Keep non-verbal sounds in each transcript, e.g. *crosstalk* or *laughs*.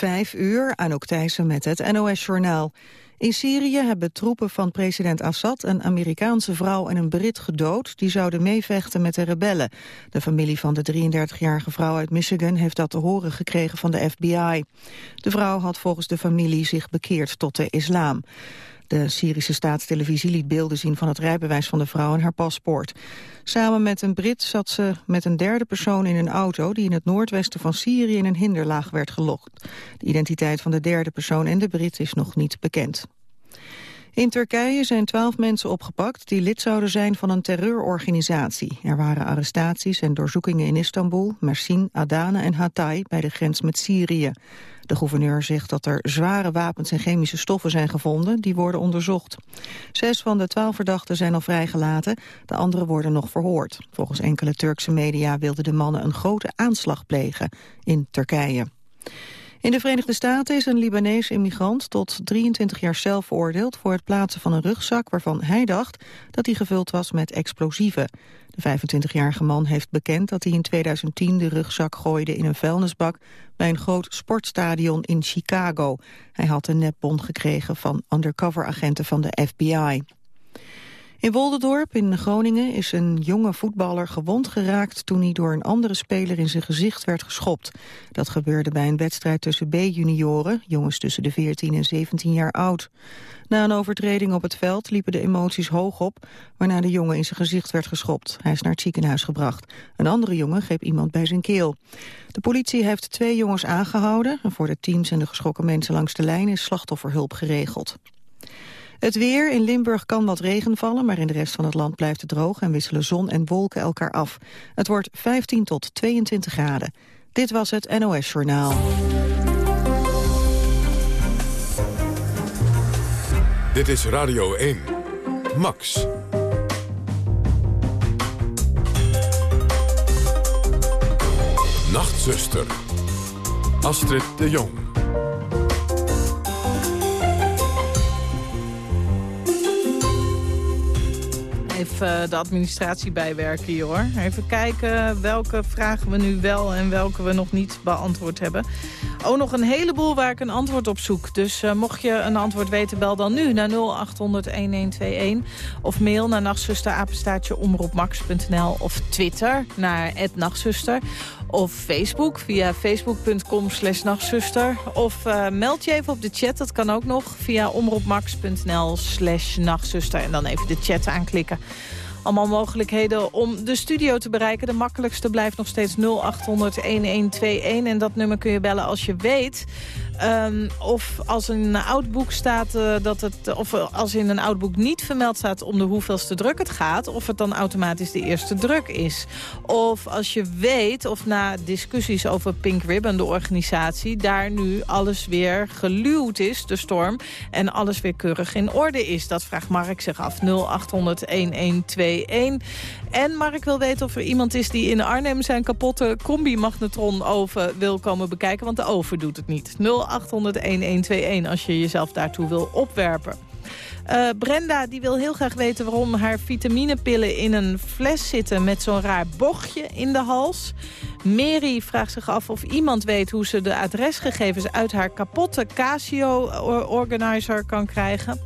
Vijf uur, Anouk Thijssen met het NOS-journaal. In Syrië hebben troepen van president Assad een Amerikaanse vrouw en een Brit gedood. Die zouden meevechten met de rebellen. De familie van de 33-jarige vrouw uit Michigan heeft dat te horen gekregen van de FBI. De vrouw had volgens de familie zich bekeerd tot de islam. De Syrische staatstelevisie liet beelden zien van het rijbewijs van de vrouw en haar paspoort. Samen met een Brit zat ze met een derde persoon in een auto... die in het noordwesten van Syrië in een hinderlaag werd gelokt. De identiteit van de derde persoon en de Brit is nog niet bekend. In Turkije zijn twaalf mensen opgepakt die lid zouden zijn van een terreurorganisatie. Er waren arrestaties en doorzoekingen in Istanbul, Mersin, Adana en Hatay bij de grens met Syrië. De gouverneur zegt dat er zware wapens en chemische stoffen zijn gevonden. Die worden onderzocht. Zes van de twaalf verdachten zijn al vrijgelaten. De anderen worden nog verhoord. Volgens enkele Turkse media wilden de mannen een grote aanslag plegen in Turkije. In de Verenigde Staten is een Libanees immigrant tot 23 jaar cel veroordeeld voor het plaatsen van een rugzak waarvan hij dacht dat die gevuld was met explosieven. De 25-jarige man heeft bekend dat hij in 2010 de rugzak gooide in een vuilnisbak bij een groot sportstadion in Chicago. Hij had een nepbon gekregen van undercover-agenten van de FBI. In Woldendorp in Groningen is een jonge voetballer gewond geraakt toen hij door een andere speler in zijn gezicht werd geschopt. Dat gebeurde bij een wedstrijd tussen B-junioren, jongens tussen de 14 en 17 jaar oud. Na een overtreding op het veld liepen de emoties hoog op, waarna de jongen in zijn gezicht werd geschopt. Hij is naar het ziekenhuis gebracht. Een andere jongen greep iemand bij zijn keel. De politie heeft twee jongens aangehouden en voor de teams en de geschrokken mensen langs de lijn is slachtofferhulp geregeld. Het weer, in Limburg kan wat regen vallen, maar in de rest van het land blijft het droog en wisselen zon en wolken elkaar af. Het wordt 15 tot 22 graden. Dit was het NOS Journaal. Dit is Radio 1. Max. Nachtzuster. Astrid de Jong. Even eh, de administratie bijwerken hier hoor. Even kijken welke vragen we nu wel en welke we nog niet beantwoord hebben. Oh, nog een heleboel waar ik een antwoord op zoek. Dus uh, mocht je een antwoord weten, bel dan nu naar 0800-1121. Of mail naar nachtzusterapenstaatje omroepmax.nl. Of Twitter naar nachtzuster. Of Facebook via facebook.com slash nachtzuster. Of uh, meld je even op de chat, dat kan ook nog, via omroepmax.nl slash nachtzuster. En dan even de chat aanklikken. Allemaal mogelijkheden om de studio te bereiken. De makkelijkste blijft nog steeds 0800-1121. En dat nummer kun je bellen als je weet Um, of als in een oud boek staat uh, dat het, of als in een oud boek niet vermeld staat om de hoeveelste druk het gaat, of het dan automatisch de eerste druk is. Of als je weet, of na discussies over Pink Ribbon, de organisatie, daar nu alles weer geluwd is, de storm, en alles weer keurig in orde is. Dat vraagt Mark zich af. 0800 1121. En Mark wil weten of er iemand is die in Arnhem zijn kapotte combi-magnetron oven wil komen bekijken, want de oven doet het niet. 0800-1121 als je jezelf daartoe wil opwerpen. Uh, Brenda die wil heel graag weten waarom haar vitaminepillen in een fles zitten... met zo'n raar bochtje in de hals. Mary vraagt zich af of iemand weet hoe ze de adresgegevens... uit haar kapotte Casio-organizer kan krijgen.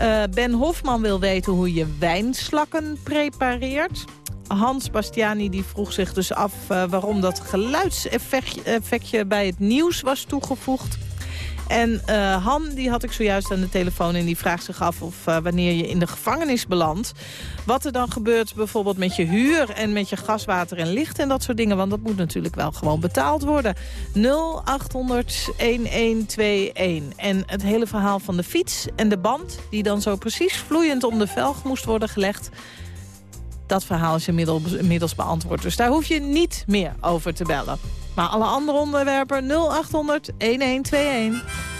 Uh, ben Hofman wil weten hoe je wijnslakken prepareert. Hans Bastiani die vroeg zich dus af uh, waarom dat geluidseffectje bij het nieuws was toegevoegd. En uh, Han, die had ik zojuist aan de telefoon en die vraagt zich af of uh, wanneer je in de gevangenis belandt. Wat er dan gebeurt bijvoorbeeld met je huur en met je gaswater en licht en dat soort dingen. Want dat moet natuurlijk wel gewoon betaald worden. 0800 1121. En het hele verhaal van de fiets en de band die dan zo precies vloeiend om de velg moest worden gelegd. Dat verhaal is inmiddels, beantwoord. Dus daar hoef je niet meer over te bellen. Maar alle andere onderwerpen 0800 1121.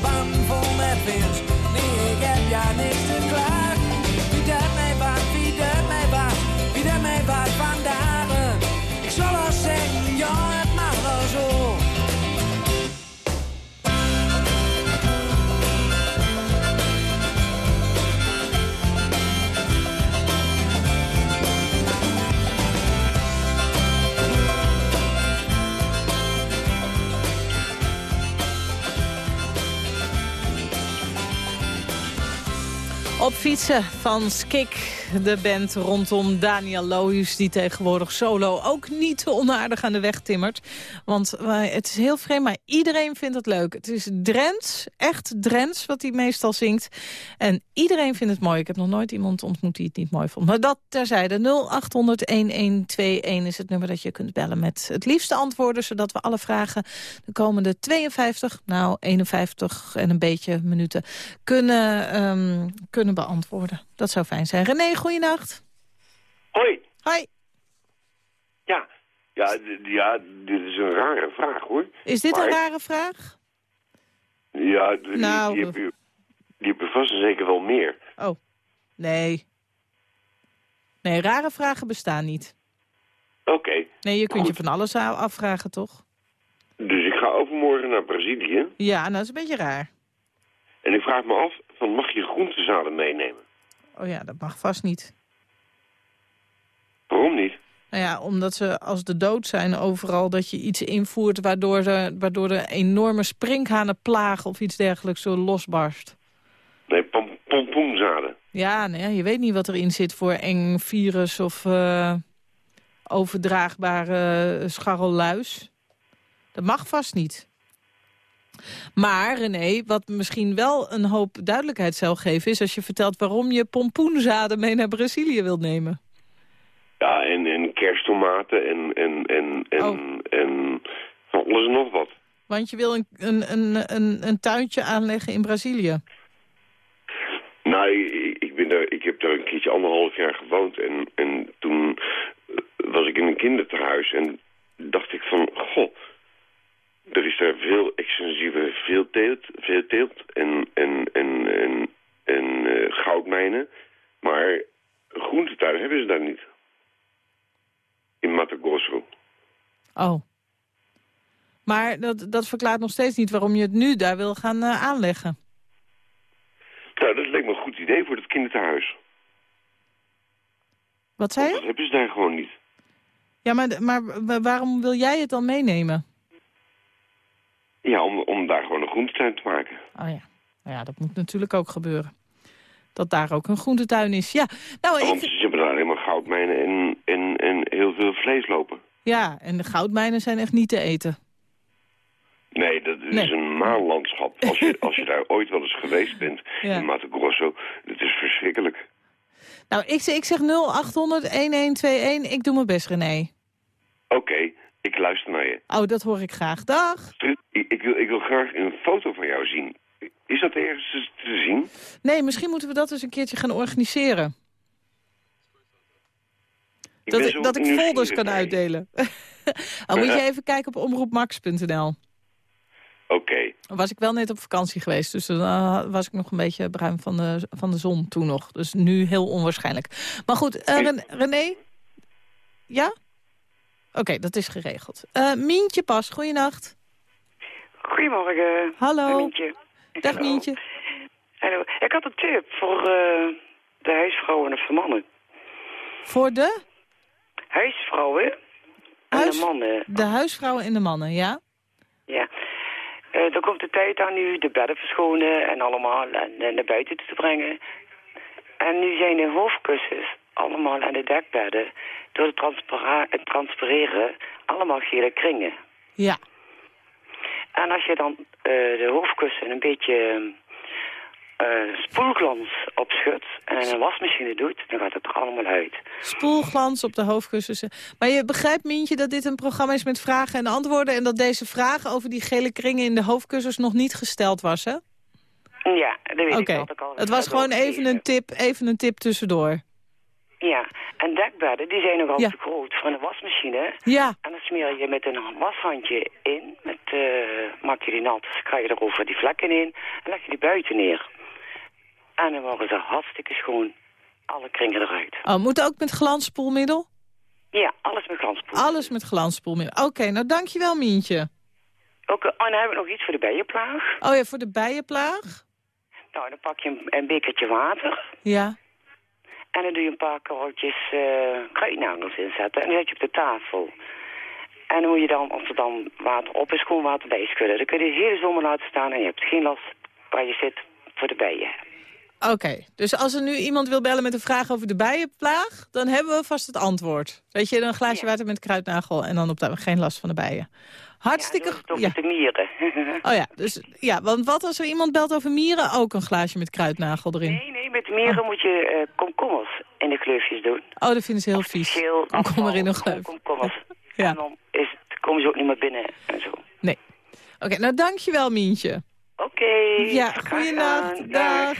De band vol met wind Nee, ik heb ja niks te klagen Op fietsen van Skik, de band rondom Daniel Lohuis... die tegenwoordig solo ook niet te onaardig aan de weg timmert. Want eh, het is heel vreemd, maar iedereen vindt het leuk. Het is Drents, echt Drents, wat hij meestal zingt. En iedereen vindt het mooi. Ik heb nog nooit iemand ontmoet die het niet mooi vond. Maar dat terzijde, 0800-1121 is het nummer dat je kunt bellen... met het liefste antwoorden, zodat we alle vragen de komende 52... nou, 51 en een beetje minuten kunnen, ehm, kunnen beantwoorden. Dat zou fijn zijn. René, goeienacht. Hoi. Hoi. Ja. Ja, ja, dit is een rare vraag hoor. Is dit Maar- een rare vraag? Ja, die, Nou, die, heb je, die heb je vast en zeker wel meer. Oh, nee. Nee, rare vragen bestaan niet. Oké, Nee, je kunt je van alles afvragen, toch? dus ik ga overmorgen naar Brazilië. Ja, nou, dat is een beetje raar. En ik vraag me af, van mag je groentezaden meenemen? Oh ja, dat mag vast niet. Waarom niet? Nou ja, omdat ze als de dood zijn overal dat je iets invoert... waardoor de, waardoor de enorme sprinkhanenplaag of iets dergelijks zo losbarst. Nee, pom pompoenzaden. Ja, nee, je weet niet wat erin zit voor eng virus of eh, overdraagbare scharrelluis. Dat mag vast niet. Maar René, wat misschien wel een hoop duidelijkheid zou geven... is als je vertelt waarom je pompoenzaden mee naar Brazilië wilt nemen. Ja, en, en kersttomaten en, en, en, en, Oh. en van alles en nog wat. Want je wil een, een, een, een, een tuintje aanleggen in Brazilië. Nou, ik, ik ben daar, ik heb daar een keertje anderhalf jaar gewoond. En, en toen was ik in een kinderthuis. En dacht ik van, goh, er is daar veel extensieve veel teelt, veel teelt en, en, en, en, en eh, goudmijnen. Maar groentetuin hebben ze daar niet. In Mato Grosso. Oh. Maar dat, dat verklaart nog steeds niet waarom je het nu daar wil gaan eh, aanleggen. Nou, dat leek me een goed idee voor het kinderthuis. Wat zei je? dat hebben ze daar gewoon niet. Ja, maar, maar wa- waarom wil jij het dan meenemen? Ja, om, om daar gewoon een groentetuin te maken. Oh ja. Nou ja, dat moet natuurlijk ook gebeuren. Dat daar ook een groentetuin is. Ja, nou, Want ik, ze hebben daar alleen maar goudmijnen en, en, en heel veel vlees lopen. ja, en de goudmijnen zijn echt niet te eten. Nee, dat is Nee. een maanlandschap. Als je, als je daar *laughs* ooit wel eens geweest bent, Ja. in Mato Grosso, het is verschrikkelijk. Nou, ik, zeg- ik zeg 0800-1121. Ik doe mijn best, René. Oké, ik luister naar je. Oh, dat hoor ik graag. Dag. Ik, wil, ik wil graag een foto van jou zien. Is dat ergens te- zien? Nee, misschien moeten we dat eens een keertje gaan organiseren. Ik Dat ik, dat ik folders kan uitdelen. *laughs* oh, moet je even kijken op omroepmax.nl. Oké, Was ik wel net op vakantie geweest, dus dan eh, was ik nog een beetje bruin van de, van de zon toen nog. Dus nu heel onwaarschijnlijk. Maar goed, eh, Ren- René? Ja? Oké, dat is geregeld. Eh, Mientje Pas, goeienacht. Goedemorgen. Hallo. Mientje. Dag Hallo. Mientje. Hallo. Ik had een tip voor eh, de huisvrouwen of de mannen. Voor de, Huisvrouwen en Huis- de mannen. de huisvrouwen en de mannen, ja? Ja. Eh er komt de tijd aan nu de bedden verschonen en allemaal en, en naar buiten te brengen. En nu zijn de hoofdkussens allemaal aan de dekbedden door het, transpira- het transpireren allemaal gele kringen. Ja. En als je dan eh, de hoofdkussen een beetje eh, spoelglans opschudt en een wasmachine doet, dan gaat het er allemaal uit. Spoelglans op de hoofdkussens. Maar je begrijpt, Mientje, dat dit een programma is met vragen en antwoorden... en dat deze vraag over die gele kringen in de hoofdkussens nog niet gesteld was, hè? Ja, dat weet Oké, ik. al het was gewoon even een tip, even een tip tussendoor. Ja, en dekbedden, die zijn nogal Ja. te groot voor een wasmachine. Ja, En dan smeer je met een washandje in, met, eh, maak je die nat, dus krijg je erover die vlekken in en leg je die buiten neer. En dan worden ze hartstikke schoon. Alle kringen eruit. oh, moet ook met glansspoelmiddel? Ja, alles met glanspoel. Alles met glansspoelmiddel. Oké, nou dankjewel, Mientje. Ook, eh, en dan hebben we nog iets voor de bijenplaag. Oh ja, voor de bijenplaag? Nou, dan pak je een, een bekertje water. Ja. En dan doe je een paar korreltjes eh kruidnagels inzetten. En dan zet je op de tafel. En dan moet je dan, als er dan water op is, gewoon water bij schudden. Dan kun je de hele zomer laten staan en je hebt geen last waar je zit voor de bijen. Oké, dus als er nu iemand wil bellen met een vraag over de bijenplaag... dan hebben we vast het antwoord. Weet je, een glaasje Ja. water met kruidnagel en dan op de, geen last van de bijen. Hartstikke Ja, toch Ja. met de mieren. *laughs* Oh ja, dus ja, want wat als er iemand belt over mieren? Ook een glaasje met kruidnagel erin. nee, nee, met mieren moet je eh, komkommers in de gleufjes doen. Oh, dat vinden ze heel vies. Geel, Komkommer in een gleuf. Komkommers. Ja. En dan is, het- komen ze ook niet meer binnen en zo. Nee. Oké, nou dankjewel Mientje. Oké. Ja, goeienacht. gedaan. Dag.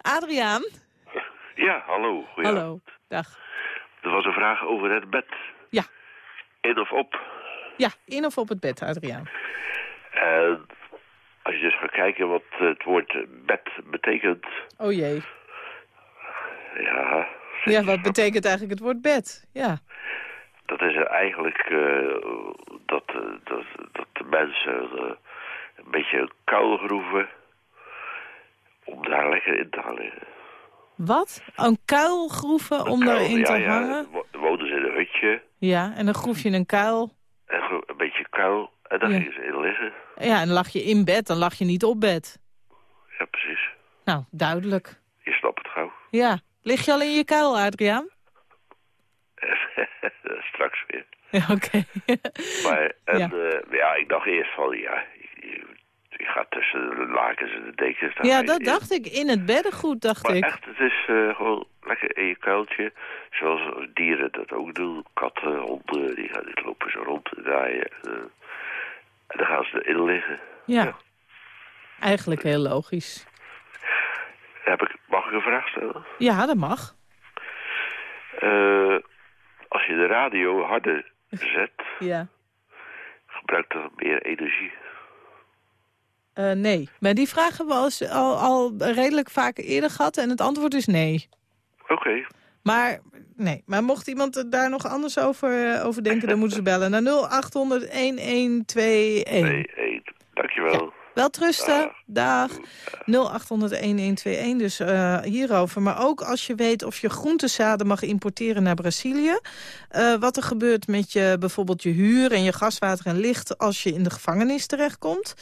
Adriaan. Ja, hallo. Goeie- Hallo. Dag. Er was een vraag over het bed. Ja. In of op. Ja, in of op het bed, Adriaan. En als je dus gaat kijken wat het woord bed betekent. Oh jee. Ja, Ja, wat betekent eigenlijk het woord bed? Ja. dat is eigenlijk eh, dat, eh, dat, dat de mensen eh, een beetje kuilgroeven om daar lekker in te hangen. Wat? Een kuil groeven om daarin ja, te ja, hangen? wo- woonden ze in een hutje Ja, en dan groef je een kuil. En gro- een beetje kuil en daar Ja. gingen ze in liggen. Ja, en dan lag je in bed, dan lag je niet op bed. Ja, precies. Nou, duidelijk. Je snapt het gauw. Ja. Lig je al in je kuil, Adriaan? *laughs* Straks weer. Ja, oké. Maar *laughs* en, Ja. ja. ja, ik dacht eerst van, ja, je gaat tussen de lakens en de dekens. ja, dat in. dacht ik. In het beddengoed, dacht Maar ik. echt, het is eh, gewoon lekker in je kuiltje. Zoals dieren dat ook doen. Katten, honden, die, gaan, die lopen zo rond te draaien. eh. en dan gaan ze erin liggen. Ja. Ja. Eigenlijk heel logisch. Heb ik, mag Mag ik een vraag stellen? Ja, dat mag. Eh, als je de radio harder *laughs* zet, Ja. gebruikt dat meer energie. Eh, nee, maar die vraag hebben we al, al, al redelijk vaak eerder gehad en het antwoord is nee. Oké. Maar, nee. maar mocht iemand daar nog anders over, eh, over denken, dan moeten ze bellen naar 0800 1121. Nee. Dankjewel. Wel trusten. Dag. 0800-1121, dus eh, hierover. Maar ook als je weet of je groentezaden mag importeren naar Brazilië. Eh, wat er gebeurt met je, bijvoorbeeld je huur en je gaswater en licht... als je in de gevangenis terechtkomt.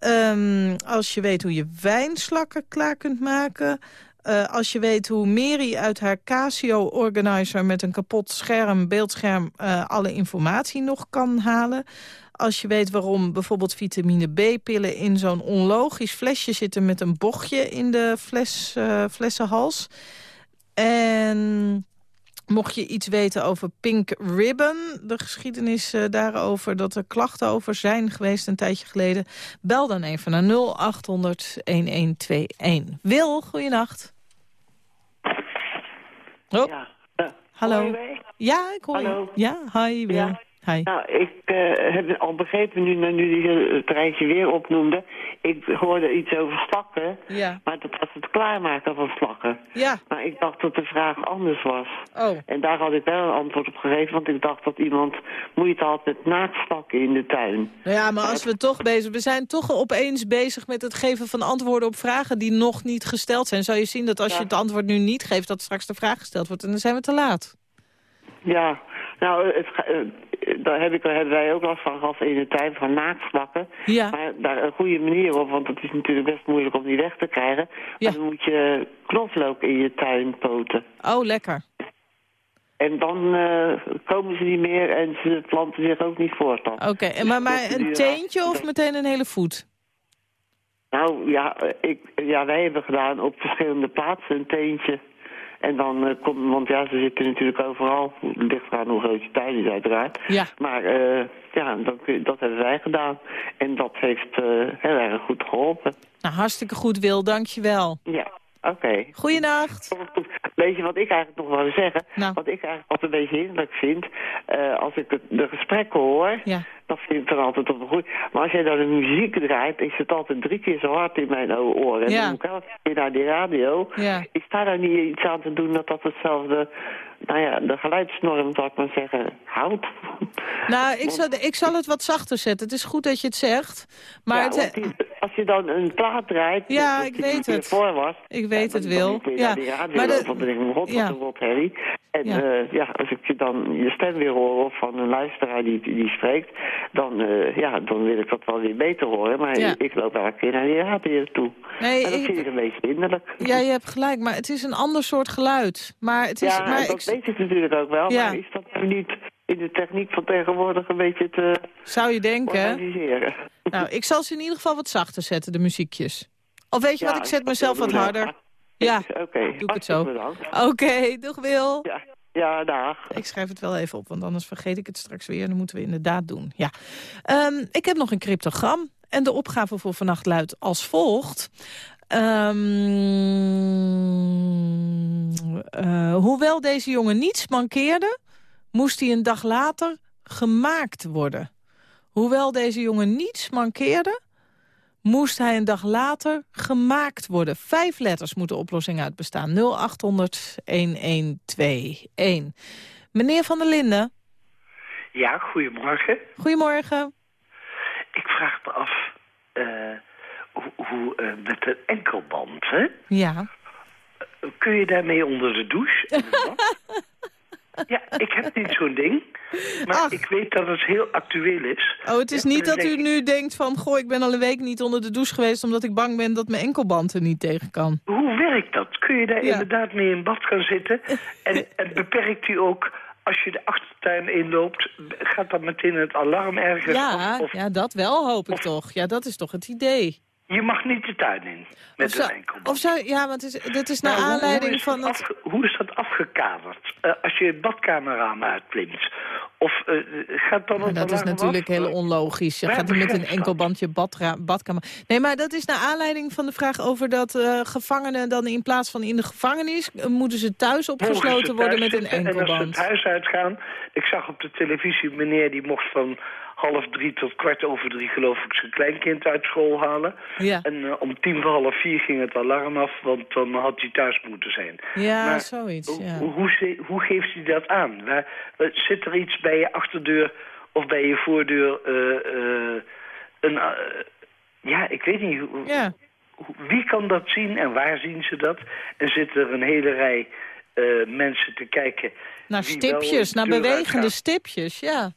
Ehm, als je weet hoe je wijnslakken klaar kunt maken... Eh, als je weet hoe Mary uit haar Casio-organizer... met een kapot scherm, beeldscherm, eh, alle informatie nog kan halen. Als je weet waarom bijvoorbeeld vitamine B-pillen... in zo'n onlogisch flesje zitten met een bochtje in de fles, eh, flessenhals. En mocht je iets weten over Pink Ribbon... de geschiedenis eh, daarover, dat er klachten over zijn geweest een tijdje geleden... bel dan even naar 0800-1121. Wil, goeienacht. Oh, Ja. Hallo. Ja, ik hoor Hallo. je. Ja, hi, Wil. Ja. Hi. Nou, ik eh, heb al begrepen nu, nu die het rijtje weer opnoemde. Ik hoorde iets over slakken, Ja, maar dat was het klaarmaken van slakken. ja. Maar ik dacht dat de vraag anders was. Oh, En daar had ik wel een antwoord op gegeven, want ik dacht dat iemand moeite had met naaktslakken in de tuin. Nou ja, maar als we toch bezig... We zijn toch opeens bezig met het geven van antwoorden op vragen die nog niet gesteld zijn. Zou je zien dat als je het antwoord nu niet geeft, dat straks de vraag gesteld wordt. En dan zijn we te laat. Ja, nou, het, eh, daar heb ik, daar hebben wij ook last van gehad in de tuin van naaktslakken. Ja, Maar daar een goede manier op, want het is natuurlijk best moeilijk om die weg te krijgen. Ja. Dan moet je knoflook in je tuin poten. oh lekker. En dan eh, komen ze niet meer en ze planten zich ook niet voort dan. Oké, en maar, maar een teentje of meteen een hele voet? Nou ja, ik, ja, wij hebben gedaan op verschillende plaatsen een teentje. En dan uh, komt, want ja, ze zitten natuurlijk overal. Het ligt eraan hoe groot je tuin is uiteraard. Ja. Maar eh, ja, dat, dat hebben wij gedaan. En dat heeft eh, heel erg goed geholpen. Nou, hartstikke goed, Wil. Dank je wel. Ja, oké. Goeienacht. Weet je wat ik eigenlijk nog wil zeggen? Nou. Wat ik eigenlijk altijd een beetje hinderlijk vind. eh, als ik het, de gesprekken hoor, Ja. Dan vind ik dan altijd op een goed. Maar als jij dan de muziek draait, is het altijd drie keer zo hard in mijn oren. En dan moet ik keer naar die radio. Ja. Ik sta daar niet iets aan te doen dat dat hetzelfde, nou ja, de geluidsnorm, zou ik maar zeggen, houdt. Nou, ik zal, ik zal het wat zachter zetten. Het is goed dat je het zegt. Maar Ja, het, want die- als je dan een plaat draait, Ja, dat ik weet het. voor was, Ik weet het, Wil. Ja, die radio maar de- dan denk ik, god, ja. wat een rotherrie. En Ja. ja. ja, als ik je dan je stem weer hoor of van een luisteraar die, die spreekt, dan, eh, ja, dan wil ik dat wel weer beter horen. Maar Ja. ik loop elke keer naar die radio toe. Nee, en dat ik- vind ik een beetje hinderlijk. ja, je hebt gelijk, maar het is een ander soort geluid. Maar het is... ja, maar dat ik, weet ik natuurlijk ook wel. Ja. Maar is dat nou niet in de techniek van tegenwoordig een beetje te zou je denken... organiseren? Nou, ik zal ze in ieder geval wat zachter zetten, de muziekjes. Of weet je Ja, wat, ik zet mezelf wat harder. Ja, Oké, doe ik het zo. Oké, doeg Wil. Ja, ja, dag. Ik schrijf het wel even op, want anders vergeet ik het straks weer. Dan moeten we inderdaad doen. Ja. Ehm, ik heb nog een cryptogram. En de opgave voor vannacht luidt als volgt. Ehm, eh, hoewel deze jongen niets mankeerde, moest hij een dag later gemaakt worden. Hoewel deze jongen niets mankeerde, moest hij een dag later gemaakt worden. Vijf letters moet de oplossing uitbestaan. 0800-1121. Meneer Van der Linden, Ja, goedemorgen. goedemorgen. Ik vraag me af eh, hoe, hoe eh, met een enkelband, hè? Ja. Kun je daarmee onder de douche? *laughs* ja, ik heb niet zo'n ding. Maar Ach. ik weet dat het heel actueel is. Oh, het is niet dat u nu denkt van... goh, ik ben al een week niet onder de douche geweest... omdat ik bang ben dat mijn enkelband er niet tegen kan. Hoe werkt dat? Kun je daar Ja. inderdaad mee in bad gaan zitten? En, *laughs* en beperkt u ook, als je de achtertuin inloopt... gaat dan meteen het alarm ergens Ja? Of, ja, dat wel hoop ik toch. Ja, dat is toch het idee. Je mag niet de tuin in met Of een enkelband. of zou, ja, want is, dat is naar Nou, aanleiding hoe is van dat afge- hoe is dat afgekaderd? Eh, als je het badkamerraam uitklimt? Of eh, gaat dan het dat is natuurlijk af? heel onlogisch. Je gaat niet met een begint enkel dat? bandje badra- badkamer. Nee, maar dat is naar aanleiding van de vraag over dat eh, gevangenen dan in plaats van in de gevangenis... eh, moeten ze thuis ze opgesloten worden met een zitten En als ze enkelband. het huis uitgaan... Ik zag op de televisie een meneer die mocht van half drie tot kwart over drie... geloof ik zijn kleinkind uit school halen. Ja, En eh, om tien voor half vier ging het alarm af... want dan had hij thuis moeten zijn. ja Maar zoiets. Hoe, Ja. hoe, hoe geeft hij dat aan? Waar, zit er iets bij je achterdeur of bij je voordeur? eh, eh, een, ja, ik weet niet. hoe- ja. Wie kan dat zien en waar zien ze dat? En zit er een hele rij mensen te kijken... Naar stipjes, naar bewegende stipjes, ja.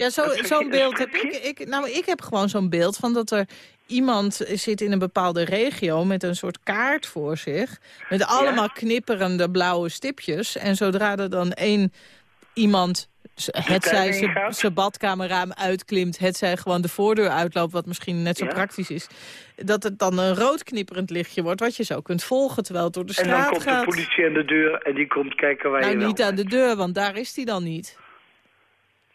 Ja, zo'n beeld heb ik, ik. Nou, ik heb gewoon zo'n beeld van dat er iemand zit in een bepaalde regio met een soort kaart voor zich. Met allemaal knipperende blauwe stipjes. En zodra er dan één iemand, het zij zijn badkamerraam uitklimt, het zij gewoon de voordeur uitloopt, wat misschien net zo Ja. praktisch is, dat het dan een rood knipperend lichtje wordt, wat je zo kunt volgen terwijl het door de En dan straat komt gaat. de politie aan de deur en die komt kijken waar nou, je niet aan de deur, want daar is hij dan niet.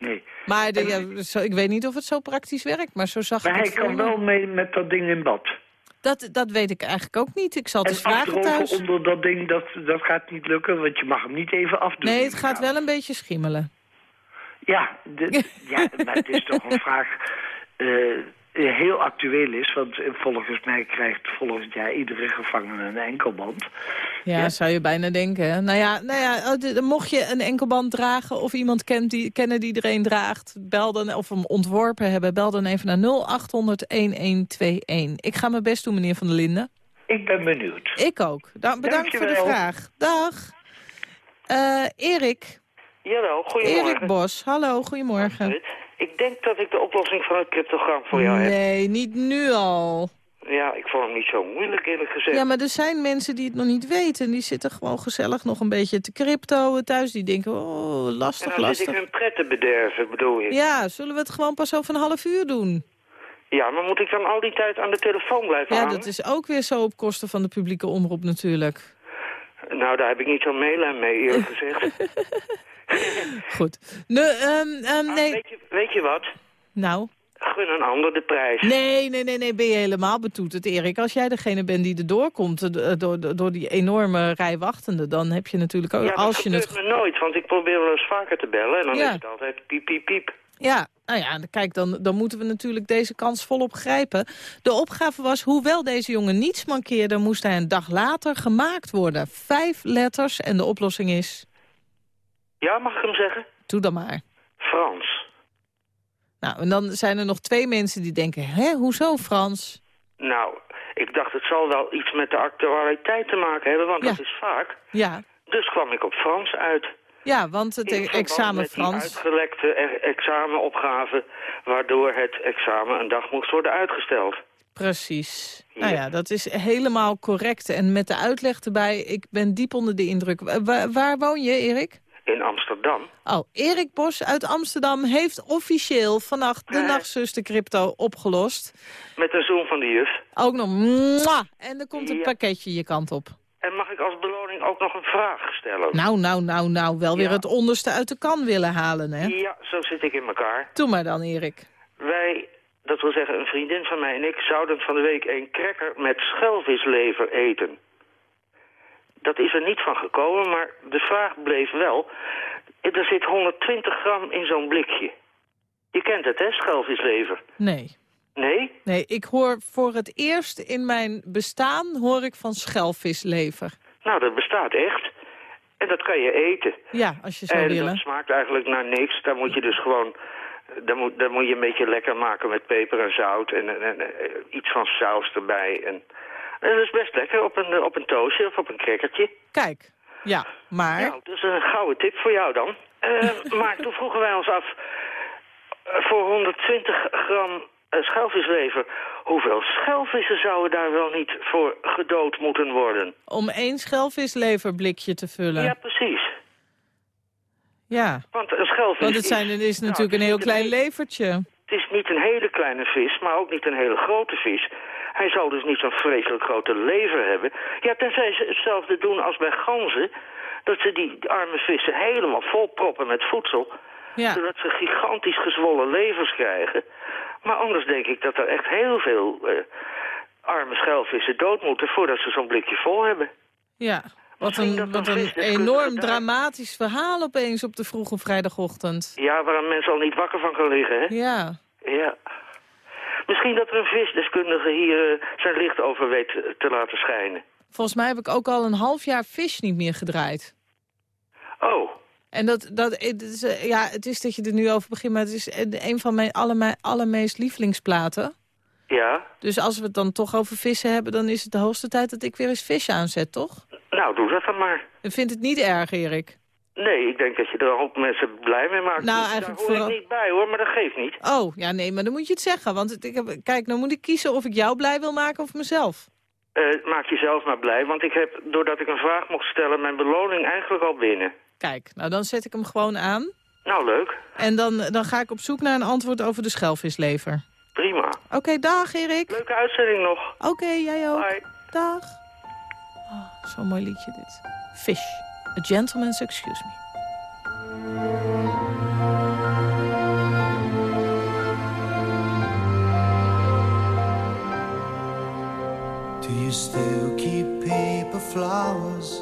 Nee. Maar de, ja, zo, ik weet niet of het zo praktisch werkt, maar zo zag Maar ik hij kan wel mee met dat ding in bad. Dat, dat weet ik eigenlijk ook niet. Ik zal het En eens vragen thuis. onder dat ding, dat, dat gaat niet lukken, want je mag hem niet even afdoen. Nee, het gaat wel een beetje schimmelen. Ja, de, *laughs* ja, maar het is toch een vraag eh, heel actueel is. Want eh, volgens mij krijgt volgend jaar iedere gevangene een enkelband. Ja, Ja. zou je bijna denken. Nou ja, nou ja oh, mocht je een enkelband dragen of iemand kent die, kennen die er een draagt... Bel dan, of hem ontworpen hebben, bel dan even naar 0800-1121. Ik ga mijn best doen, meneer Van der Linden. Ik ben benieuwd. Ik ook. Da bedankt voor de vraag. Dag. Eh Erik. Jawel, goedemorgen. Erik Bos. Hallo, goedemorgen. Ik denk dat ik de oplossing van het cryptogram voor jou heb. Nee, niet nu al. Ja, ik vond hem niet zo moeilijk eerlijk gezegd. Ja, maar er zijn mensen die het nog niet weten. Die zitten gewoon gezellig nog een beetje te crypto thuis. Die denken, oh, en lastig, dan lastig. ik hun pret te bederven, bedoel je? Ja, zullen we het gewoon pas over een half uur doen? Ja, maar moet ik dan al die tijd aan de telefoon blijven Ja, hangen? dat is ook weer zo op kosten van de publieke omroep natuurlijk. Nou, daar heb ik niet zo'n meelijn mee, eerlijk *laughs* gezegd. *laughs* Goed. Ehm, ehm, Ah, nee. weet, je, weet je wat? Nou, Gun een ander de prijs. nee, nee, nee, nee, ben je helemaal betoeterd, Erik. Als jij degene bent die er doorkomt, eh, door, door, die enorme rij wachtenden... dan heb je natuurlijk ook, ja, dat als je het me nooit, want ik probeer wel eens vaker te bellen... en dan Ja. is het altijd piep, piep, piep. Ja, nou ja, kijk, dan, dan moeten we natuurlijk deze kans volop grijpen. De opgave was, hoewel deze jongen niets mankeerde... moest hij een dag later gemaakt worden. Vijf letters en de oplossing is... Ja, mag ik hem zeggen? Doe dan maar. Frans. Nou, en dan zijn er nog twee mensen die denken... hè, hoezo Frans? Nou, ik dacht het zal wel iets met de actualiteit te maken hebben, want Ja. dat is vaak. Ja, Dus kwam ik op Frans uit. Ja want het In examen met die Frans... uitgelekte e- examenopgave, waardoor het examen een dag moest worden uitgesteld. Precies. Ja. Nou ja, dat is helemaal correct. En met de uitleg erbij, ik ben diep onder de indruk. Wa- wa- waar woon je, Erik? In Amsterdam. Oh, Erik Bos uit Amsterdam heeft officieel vannacht de Nee. nachtzuster crypto opgelost. Met een zoom van de juf. Ook nog mwah, en er komt een Ja. pakketje je kant op. En mag ik als beloning ook nog een vraag stellen? Nou, nou, nou, nou, wel weer Ja. het onderste uit de kan willen halen, hè? Ja, zo zit ik in elkaar. Doe maar dan, Erik. Wij, dat wil zeggen een vriendin van mij en ik, zouden van de week een cracker met schelvislever eten. Dat is er niet van gekomen, maar de vraag bleef wel. Er zit 120 gram in zo'n blikje. Je kent het, hè, schelvislever? Nee. Nee? Nee, ik hoor voor het eerst in mijn bestaan hoor ik van schelvislever. Nou, dat bestaat echt. En dat kan je eten. Ja, als je zou en willen. dat smaakt eigenlijk naar niks. Daar moet je dus gewoon... Dan moet, dan moet je een beetje lekker maken met peper en zout en, en, en, eh, iets van saus erbij. En, en dat is best lekker op een, op een toastje of op een crackertje. Kijk, ja, maar... Nou, dat is een gouden tip voor jou dan. Eh, *laughs* maar toen vroegen wij ons af, eh, voor 120 gram schelvislever, hoeveel schelvissen zouden daar wel niet voor gedood moeten worden? Om één schelvisleverblikje te vullen. Ja, precies. Ja, Want een schelvis want het zijn, is, is nou, natuurlijk een heel klein een- levertje. Het is niet een hele kleine vis, maar ook niet een hele grote vis. Hij zal dus niet zo'n vreselijk grote lever hebben. Ja, tenzij ze hetzelfde doen als bij ganzen. Dat ze die arme vissen helemaal volproppen met voedsel. Ja. Zodat ze gigantisch gezwollen levers krijgen. Maar anders denk ik dat er echt heel veel eh, arme schelvissen dood moeten... voordat ze zo'n blikje vol hebben. Ja, wat een, wat een vis enorm dramatisch verhaal opeens op de vroege vrijdagochtend. Ja, waar een mens al niet wakker van kan liggen, hè? Ja, Ja. Misschien dat er een visdeskundige hier eh, zijn licht over weet te laten schijnen. volgens mij heb ik ook al een half jaar Fish niet meer gedraaid. Oh, En dat, dat het is, eh, ja, het is dat je er nu over begint, maar het is eh, een van mijn alle, allermeest lievelingsplaten. ja. Dus als we het dan toch over vissen hebben, dan is het de hoogste tijd dat ik weer eens vis aanzet, toch? Nou, doe dat dan maar. Ik vind het niet erg, Erik. Nee, ik denk dat je er een hoop mensen blij mee maakt. Nou, Daar eigenlijk hoor vooral- ik niet bij, hoor, maar dat geeft niet. Oh, ja, nee, maar dan moet je het zeggen. Want het- ik heb, kijk, nou moet ik kiezen of ik jou blij wil maken of mezelf. Eh, maak jezelf maar blij, want ik heb, doordat ik een vraag mocht stellen, mijn beloning eigenlijk al binnen. Kijk, nou dan zet ik hem gewoon aan. Nou, leuk. En dan, dan ga ik op zoek naar een antwoord over de schelvislever. Prima. Oké, dag Erik. Leuke uitzending nog. Oké, jij ook. Bye. Dag. Oh, Zo'n mooi liedje dit. Fish. A gentleman's excuse me. Do you still keep paper flowers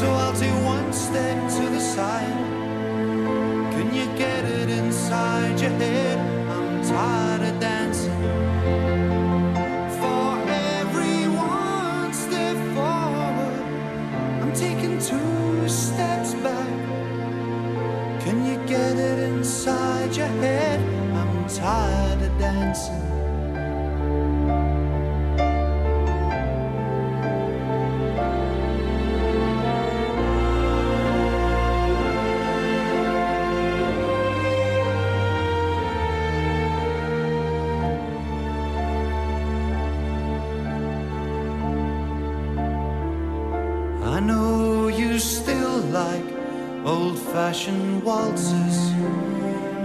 so I'll take one step to the side. Can you get it inside your head? I'm tired of dancing. For every one step forward, I'm taking two steps back. Can you get it inside your head? I'm tired of dancing. I know you still like old fashioned waltzes.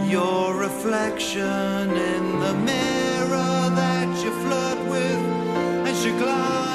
Your reflection in the mirror that you flirt with as you glide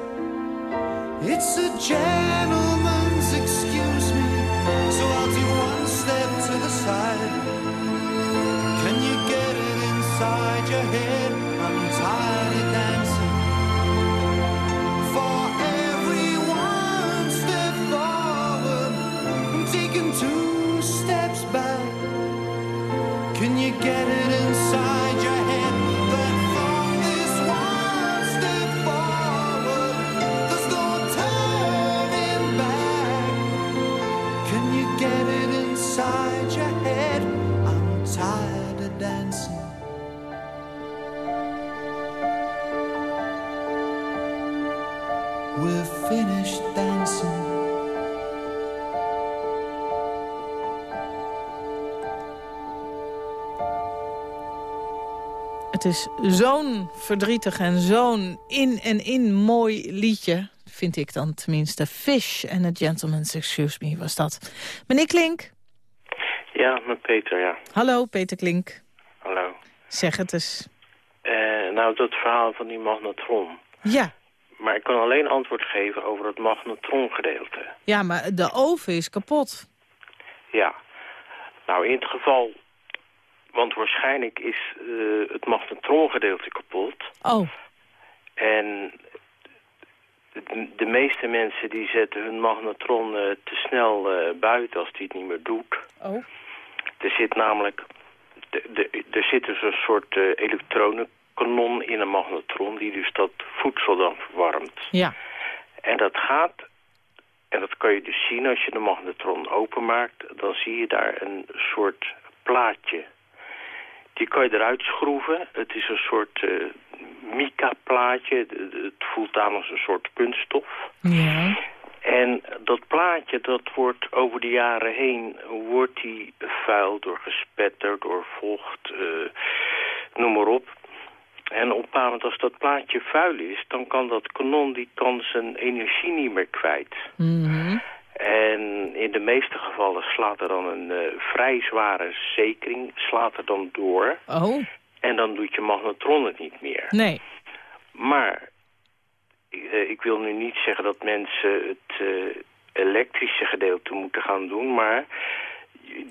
It's a gentleman's excuse me, so I'll do one step to the side. Can you get it inside your head? Het is zo'n verdrietig en zo'n in en in mooi liedje. Vind ik dan tenminste. Fish and a Gentleman's Excuse Me was dat. Meneer Klink. Ja, met Peter, ja. Hallo, Peter Klink. Hallo. Zeg het eens. Eh, nou, dat verhaal van die magnetron. Ja. Maar ik kan alleen antwoord geven over het magnetrongedeelte. Ja, maar de oven is kapot. Ja. Nou, in het geval... Want waarschijnlijk is eh, het magnetrongedeelte kapot. Oh. En de, meeste mensen die zetten hun magnetron eh, te snel eh, buiten als die het niet meer doet. Oh. Er zit namelijk... de- de- Er zit dus een soort elektronenkanon in een magnetron... die dus dat voedsel dan verwarmt. Ja. En dat gaat... En dat kan je dus zien als je de magnetron openmaakt. Dan zie je daar een soort plaatje. Die kan je eruit schroeven. Het is een soort eh mica-plaatje. Het voelt aan als een soort kunststof. Ja. En dat plaatje, dat wordt over de jaren heen, wordt die vuil door gespetter, door vocht, eh, noem maar op. En op een bepaald moment als dat plaatje vuil is, dan kan dat kanon, die kan zijn energie niet meer kwijt. Mhm. En in de meeste gevallen slaat er dan een eh, vrij zware zekering, slaat er dan door. Oh. En dan doet je magnetron het niet meer. Nee. Maar eh, ik wil nu niet zeggen dat mensen het eh, elektrische gedeelte moeten gaan doen, maar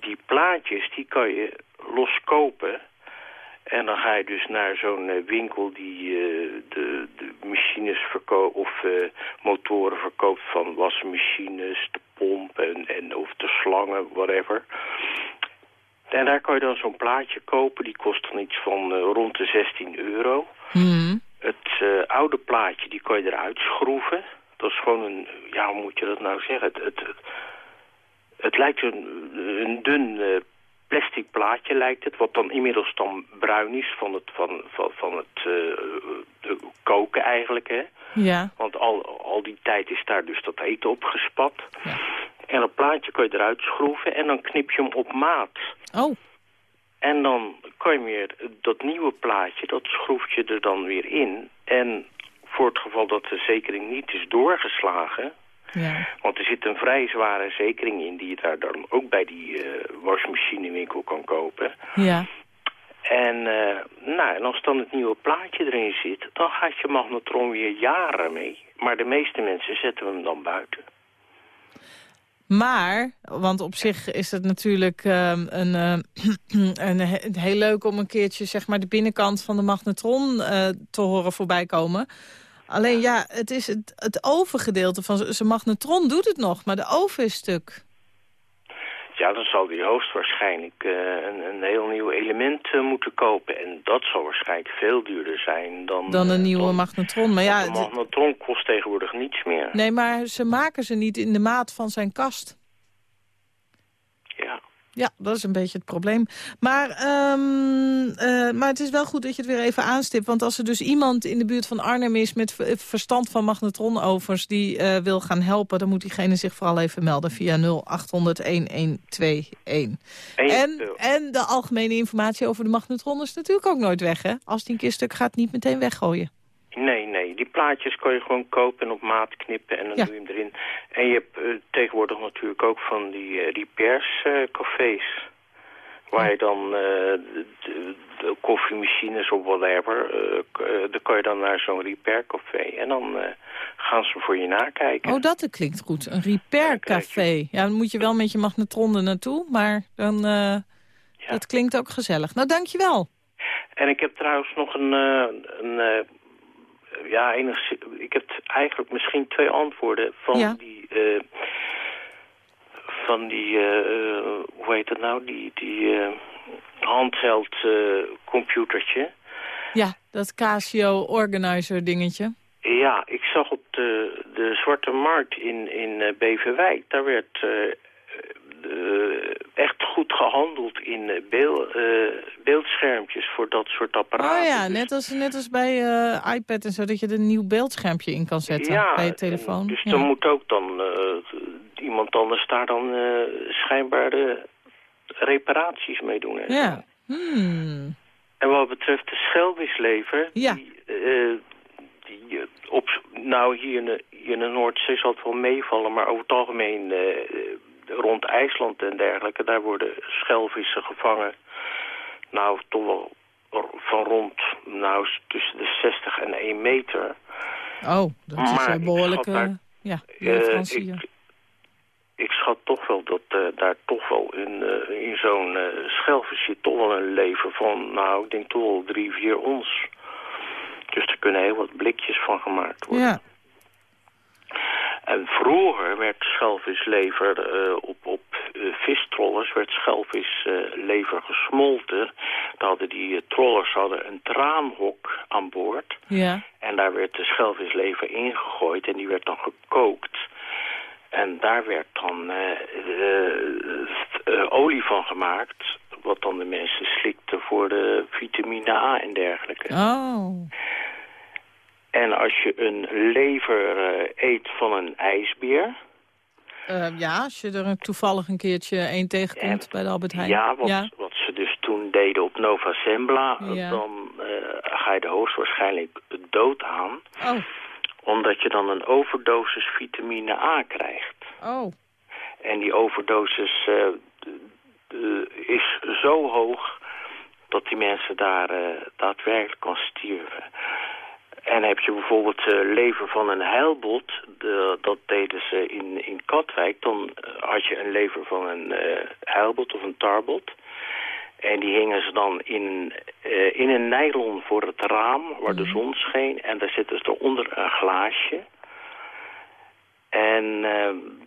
die plaatjes die kan je loskopen. En dan ga je dus naar zo'n eh, winkel die eh, de, de machines verkoopt of eh, motoren verkoopt van wasmachines, de pomp en, en of de slangen, whatever. En daar kan je dan zo'n plaatje kopen, die kost dan iets van rond de 16 euro. Mhm. Het oude plaatje, die kan je eruit schroeven. Dat is gewoon een, ja, hoe moet je dat nou zeggen? Het, het, het, het lijkt een, een dun plastic plaatje, lijkt het. Wat dan inmiddels dan bruin is van het, van, van, van het eh, koken eigenlijk, hè. Ja. Want al, al die tijd is daar dus dat eten opgespat. En dat plaatje kan je eruit schroeven en dan knip je hem op maat. Oh. En dan kan je weer dat nieuwe plaatje, dat schroef je er dan weer in. En voor het geval dat de zekering niet is doorgeslagen... Ja. want er zit een vrij zware zekering in die je daar dan ook bij die eh wasmachinewinkel kan kopen. Ja. En, eh, nou, en als dan het nieuwe plaatje erin zit, dan gaat je magnetron weer jaren mee. Maar de meeste mensen zetten hem dan buiten. Maar, want op zich is het natuurlijk ehm, een, eh, *clears throat* een he- heel leuk om een keertje zeg maar, de binnenkant van de magnetron te horen voorbij komen. Alleen ja, het is het, het ovengedeelte van zijn magnetron doet het nog, maar de oven is stuk. Ja, dan zal die hoogstwaarschijnlijk eh, een, een heel nieuw element eh, moeten kopen. En dat zal waarschijnlijk veel duurder zijn dan... Dan een eh, nieuwe magnetron. Maar ja, een magnetron kost tegenwoordig niets meer. nee, maar ze maken ze niet in de maat van zijn kast. Ja. Ja, dat is een beetje het probleem. Maar, ehm, eh, maar het is wel goed dat je het weer even aanstipt. Want als er dus iemand in de buurt van Arnhem is... met ver- verstand van magnetronovers die eh, wil gaan helpen... dan moet diegene zich vooral even melden via 0800-1121. En, en de algemene informatie over de magnetron is natuurlijk ook nooit weg, hè? Als die een keer stuk gaat, niet meteen weggooien. Die plaatjes kan je gewoon kopen en op maat knippen en dan Ja. doe je hem erin. En je hebt eh, tegenwoordig natuurlijk ook van die eh repairs-cafés. waar je dan eh, de, koffiemachines of whatever... eh, eh, dan kan je dan naar zo'n repaircafé. En dan eh, gaan ze voor je nakijken. Oh, dat klinkt goed. Een repaircafé. Ja, dan moet je wel met je magnetron er naartoe, maar dan... eh, Dat klinkt ook gezellig. Nou, dankjewel. En ik heb trouwens nog een... eh, een eh, ja, enigszins, ik heb eigenlijk misschien twee antwoorden van Ja. die... eh, van die, eh, eh, hoe heet dat nou, die, die eh, handheld eh, computertje. Ja, dat Casio Organizer dingetje. Ja, ik zag op de, de Zwarte Markt in, in eh, Beverwijk, daar werd eh, echt goed gehandeld in eh, beel, eh, beeldschermpjes voor dat soort apparaten. Oh ja, Dus- net als, net als bij eh, iPad en zo, dat je er een nieuw beeldschermpje in kan zetten bij je telefoon. en Dus Ja. dan moet ook dan eh, iemand anders daar dan eh, schijnbaar de reparaties mee doen. en. Ja. Hmm. En wat betreft de schelvislever, Ja. die, eh, die eh, op, nou hier in de, hier in de Noordzee zal het wel meevallen, maar over het algemeen eh, rond IJsland en dergelijke, daar worden schelvissen gevangen. Nou, toch wel van rond, nou, tussen de 60 en 1 meter. Oh, dat is Maar een behoorlijke daar- ja, Eh, ik, ik schat toch wel dat eh, daar toch wel in, eh, in zo'n eh schelvis zit toch wel een leven van, nou, ik denk toch wel drie, vier ons. Dus er kunnen heel wat blikjes van gemaakt worden. Ja. En vroeger werd schelvislever eh, op, op eh, vistrollers, werd schelvislever gesmolten. Dan hadden die eh, trollers hadden een traanhok aan boord. Ja. En daar werd de schelvislever ingegooid en die werd dan gekookt. En daar werd dan eh, eh, eh, olie van gemaakt, wat dan de mensen slikten voor de vitamine A en dergelijke. Oh. En als je een lever eh, eet van een ijsbeer, Eh, ja, als je er toevallig een keertje één tegenkomt bij de Albert Heijn. ja, wat, wat ze dus toen deden op Nova Sembla, Ja. dan eh, ga je er hoogstwaarschijnlijk dood aan. Oh. Omdat je dan een overdosis vitamine A krijgt. Oh. En die overdosis eh, is zo hoog dat die mensen daar eh, daadwerkelijk kan stierven. En heb je bijvoorbeeld eh, lever van een heilbot, de, dat deden ze in, in Katwijk. Dan eh, had je een lever van een eh heilbot of een tarbot. En die hingen ze dan in, in een nylon voor het raam waar de zon scheen. En daar zitten ze eronder een glaasje. En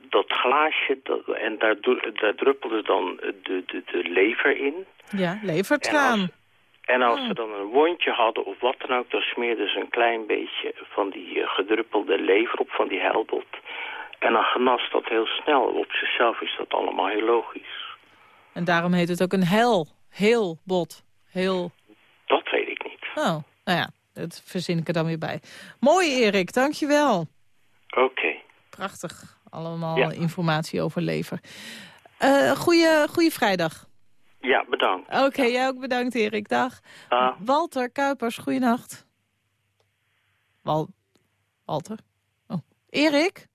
dat glaasje, dat, en daar, daar druppelde dan de, de, de lever in. Ja, levertraan. En als ze dan een wondje hadden of wat dan ook, dan smeerden ze een klein beetje van die eh, gedruppelde lever op van die heilbot. En dan genas dat heel snel. Op zichzelf is dat allemaal heel logisch. En daarom heet het ook een hel. Heel bot. Heel... Dat weet ik niet. Oh, nou ja, dat verzin ik er dan weer bij. Mooi, Erik. Dankjewel. Oké. Prachtig. Allemaal Ja. informatie over lever. Eh goeie, goeie vrijdag. Ja, bedankt. Oké, jij ook bedankt, Erik. Dag. Ah. Walter Kuipers, goeienacht. Wal Walter? Oh. Erik?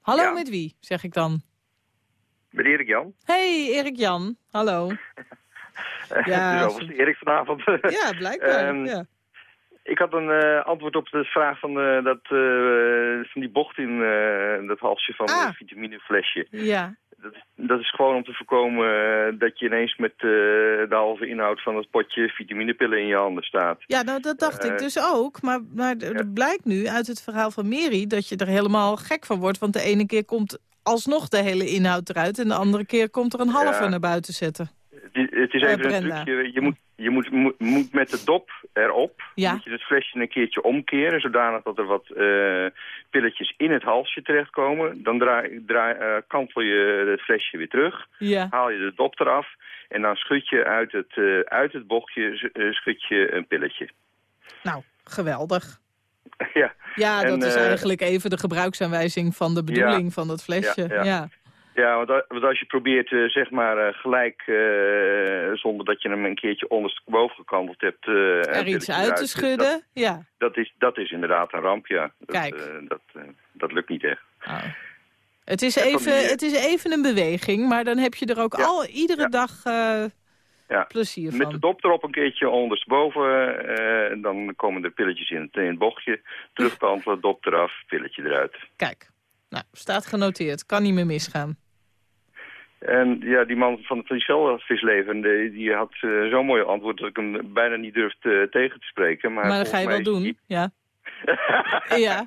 Hallo, Ja. met wie, zeg ik dan? Met Erik Jan. Hey, Erik Jan. Hallo. *laughs* Ja, dus Erik vanavond. *laughs* Ja, blijkbaar. Ehm, ja. Ik had een eh, antwoord op de vraag van, eh, dat, eh, van die bocht in eh, dat halsje van Ah. het vitamineflesje. ja. Dat, dat is gewoon om te voorkomen eh, dat je ineens met eh, de halve inhoud van het potje vitaminepillen in je handen staat. Ja, nou, dat dacht ik Eh, dus ook. Maar, maar er blijkt nu uit het verhaal van Mary dat je er helemaal gek van wordt. Want de ene keer komt alsnog de hele inhoud eruit... en de andere keer komt er een halve Ja. naar buiten zetten. Het is, het is even een trucje. Je moet, je moet, moet, moet met de dop erop, Ja. moet je het flesje een keertje omkeren, zodanig dat er wat eh, pilletjes in het halsje terechtkomen. Dan draai, draai, eh, kantel je het flesje weer terug, Ja. haal je de dop eraf en dan schud je uit het, eh, uit het bochtje schud je een pilletje. Nou, geweldig. *laughs* ja. Ja, En, dat is eigenlijk even de gebruiksaanwijzing van de bedoeling Ja. van dat flesje. Ja, Ja. Ja, want, als je probeert eh, zeg maar eh, gelijk, eh, zonder dat je hem een keertje ondersteboven gekanteld hebt... eh, Er iets uit te eruit, dat- schudden, ja. Dat is, dat is inderdaad een ramp, ja. Dat, Kijk. eh, dat, eh, dat lukt niet echt. Het is, Ja, even, die, eh, het is even een beweging, maar dan heb je er ook al iedere dag eh, Ja. plezier Met van. de dop erop een keertje ondersteboven. eh, en dan komen de pilletjes in het, in het bochtje. Terugkantelen, dop eraf, pilletje eruit. Kijk, nou, staat genoteerd. Kan niet meer misgaan. En ja, die man van, van die celvisleven, die, had eh, zo'n mooi antwoord dat ik hem bijna niet durfde tegen te spreken. Maar, Maar, dat ga je wel doen, ja. is- *laughs* ja.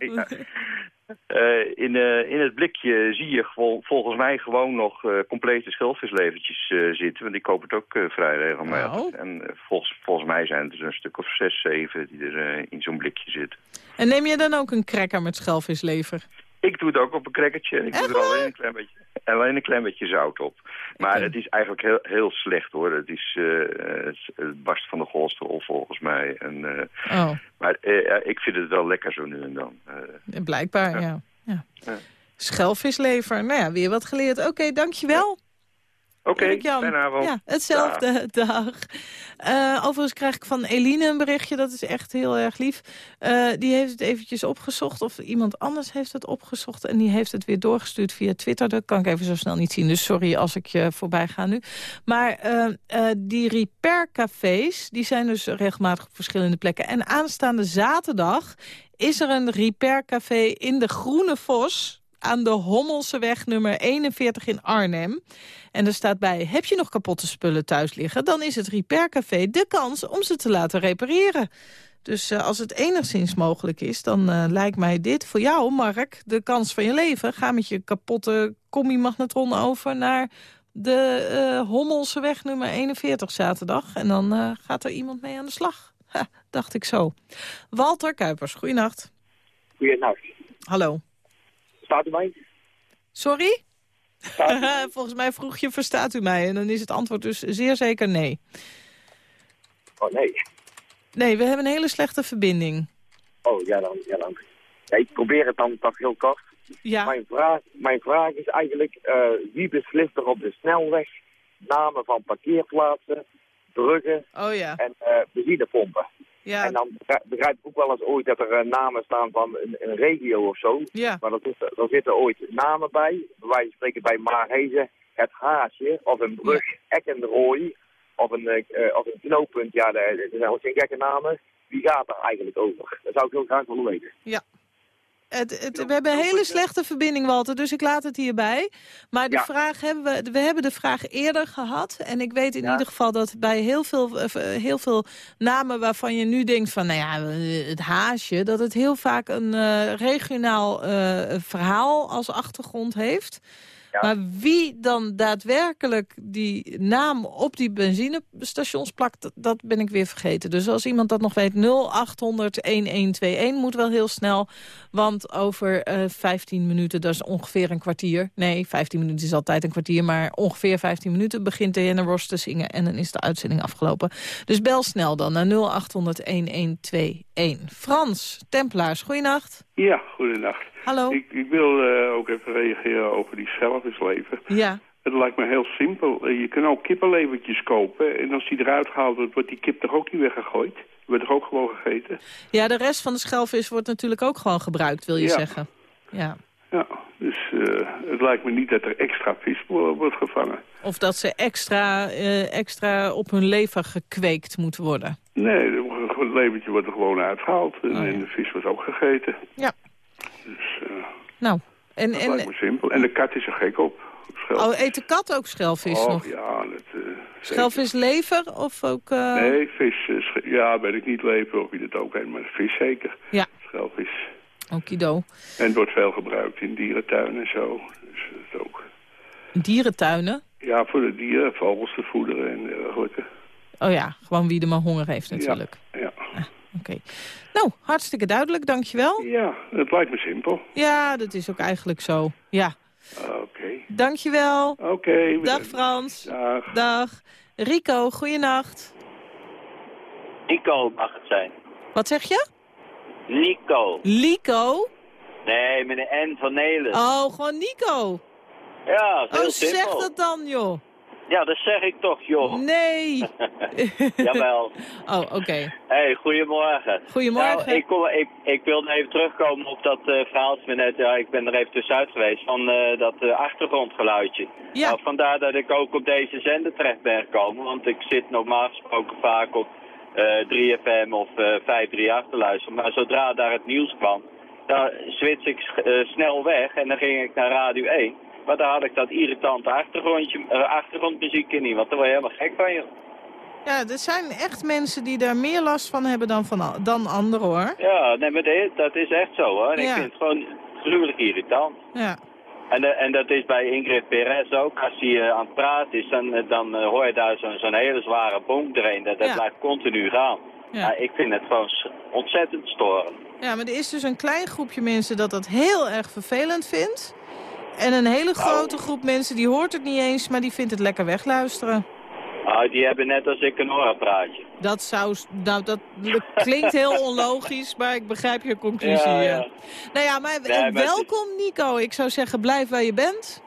Eh, in, eh, in het blikje zie je volgens mij gewoon nog eh, complete schelvislevertjes eh, zitten. Want ik koop het ook eh, vrij regelmatig. Oh. En eh, volgens, volgens mij zijn het er een stuk of zes, zeven die er eh, in zo'n blikje zitten. En neem je dan ook een cracker met schelvislever? Ik doe het ook op een crackertje. Ik doe er alleen een klein beetje, alleen een klein beetje zout op. Maar het is eigenlijk heel, heel slecht hoor. Het, is, eh, het, barst van de cholesterol volgens mij. En, eh, Oh, Maar eh, ik vind het wel lekker zo nu en dan. Blijkbaar, ja. ja. Schelvislever, nou ja, weer wat geleerd. Oké, dankjewel. Oké, Erik-Jan. fijne avond. Ja, hetzelfde, *laughs* dag. Eh, overigens krijg ik van Eline een berichtje, dat is echt heel erg lief. Eh, die heeft het eventjes opgezocht, of iemand anders heeft het opgezocht... en die heeft het weer doorgestuurd via Twitter. Dat kan ik even zo snel niet zien, dus sorry als ik je voorbij ga nu. Maar eh, die repaircafés, die zijn dus regelmatig op verschillende plekken. En aanstaande zaterdag is er een repaircafé in de Groene Vos aan de Hommelseweg nummer 41 in Arnhem. En er staat bij, heb je nog kapotte spullen thuis liggen... dan is het Repaircafé de kans om ze te laten repareren. Dus eh, als het enigszins mogelijk is, dan eh, lijkt mij dit voor jou, Mark... de kans van je leven. Ga met je kapotte combi-magnetron over naar de eh Hommelseweg nummer 41 zaterdag. En dan gaat er iemand mee aan de slag. Ha, dacht ik zo. Walter Kuipers, goeienacht. Goeienacht. Hallo. Staat u mij? Sorry? *laughs* Volgens mij vroeg je, verstaat u mij? En dan is het antwoord dus zeer zeker nee. Oh, nee. Nee, we hebben een hele slechte verbinding. Oh, ja dan. Ja, dan. Ja, ik probeer het dan toch heel kort. Ja. Mijn, vraag, mijn vraag is eigenlijk, eh, wie beslist er op de snelweg namen van parkeerplaatsen, bruggen Oh ja. en benzinepompen? Ja. En dan begrijp- ik ook wel eens ooit dat er eh, namen staan van een, een regio of zo. Ja. Maar er zitten, er zitten ooit namen bij. Van spreken bij Maarhezen, het Haasje, of een brug, Eck en de Rooi, of een, eh, eh, of een knooppunt. Ja, er er zijn geen gekke namen. Wie gaat daar eigenlijk over? Dat zou ik heel graag willen weten. Ja. Het, het, we hebben een hele slechte verbinding, Walter, dus ik laat het hierbij. Maar de Ja. vraag hebben we, we hebben de vraag eerder gehad. En ik weet in Ja. ieder geval dat bij heel veel, eh, heel veel namen waarvan je nu denkt van, nou ja, eh, het haasje, dat het heel vaak een eh, regionaal eh, verhaal als achtergrond heeft. Maar wie dan daadwerkelijk die naam op die benzinestations plakt, dat- ben ik weer vergeten. Dus als iemand dat nog weet, 0800-1121 moet wel heel snel. Want over eh 15 minuten, dat is ongeveer een kwartier. Nee, 15 minuten is altijd een kwartier, maar ongeveer 15 minuten begint Diana Ross te zingen. En dan is de uitzending afgelopen. Dus bel snel dan naar 0800-1121. Frans, Templaars, goeienacht. Ja, goedenacht. Hallo. Ik, ik wil eh, ook even reageren over die zelfisleven. Ja. Het lijkt me heel simpel. Eh, Je kan ook kippenlevertjes kopen en als die eruit gehaald wordt, wordt die kip toch ook niet weggegooid? Wordt toch ook gewoon gegeten? Ja, de rest van de schelvis wordt natuurlijk ook gewoon gebruikt, wil je Ja. zeggen. Ja. Ja, dus eh, het lijkt me niet dat er extra vis wo- wordt gevangen. Of dat ze extra, extra op hun lever gekweekt moeten worden. Nee, het levertje wordt er gewoon uitgehaald en, en de vis wordt ook gegeten. Ja. Dus eh, Nou, en, dat en lijkt me simpel. En de kat is er gek op. Schelp. oh, eet de kat ook schelvis oh, nog? ja, dat... eh, Schelvislever of ook... eh, Nee, vis, ja, weet ik niet leven of je dat ook heet, maar vis zeker. Ja. Schelvis. Okido. En het wordt veel gebruikt in dierentuinen en zo. Dus dat ook. Dierentuinen? Ja, voor de dieren, vogels te voederen en dergelijke. Oh ja, gewoon wie er maar honger heeft natuurlijk. Ja. Oké. Nou, hartstikke duidelijk, dankjewel. Ja, het lijkt me simpel. Ja, dat is ook eigenlijk zo. Ja. Oké. Dankjewel. Oké. Dag. Frans. Dag. Dag. Rico, goeienacht. Nico mag het zijn. Wat zeg je? Nico. Lico? Nee, met een N van Nederland. Oh, gewoon Nico. Ja, heel Oh, simpel. zeg dat dan, joh. Ja, dat zeg ik toch, joh. Nee. *laughs* Jawel. *laughs* Oh, oké. Hey, goedemorgen. Goedemorgen. Nou, ik, kom, ik, ik wilde even terugkomen op dat eh verhaaltje net. Ja, ik ben er even tussenuit geweest van eh, dat eh, achtergrondgeluidje. Ja. Nou, vandaar dat ik ook op deze zender terecht ben gekomen. Want ik zit normaal gesproken vaak op eh 3FM of eh 538 te luisteren. Maar zodra daar het nieuws kwam, dan switch ik snel weg en dan ging ik naar Radio 1. Maar daar had ik dat irritante achtergrondje, eh, achtergrondmuziek in niet, want daar word je helemaal gek van je. Ja, er zijn echt mensen die daar meer last van hebben dan, van, dan anderen, hoor. Ja, nee, maar dat- dat is echt zo hoor. En ik vind het gewoon gruwelijk irritant. Ja. En, eh, en dat is bij Ingrid Perez ook. Als hij eh, aan het praten is, dan, dan hoor je daar zo'n zo'n hele zware bonk erin. Dat, dat Ja. blijft continu gaan. Ja. Ik vind het gewoon ontzettend storend. Ja, maar er is dus een klein groepje mensen dat dat heel erg vervelend vindt. En een hele grote groep mensen die hoort het niet eens, maar die vindt het lekker wegluisteren. Ah, die hebben net als ik een hoorpraatje. Dat zou, s- nou, dat klinkt heel *laughs* onlogisch, maar ik begrijp je conclusie. Ja, Ja, ja. Nou ja, maar, Nee, welkom Nico. Ik zou zeggen, blijf waar je bent.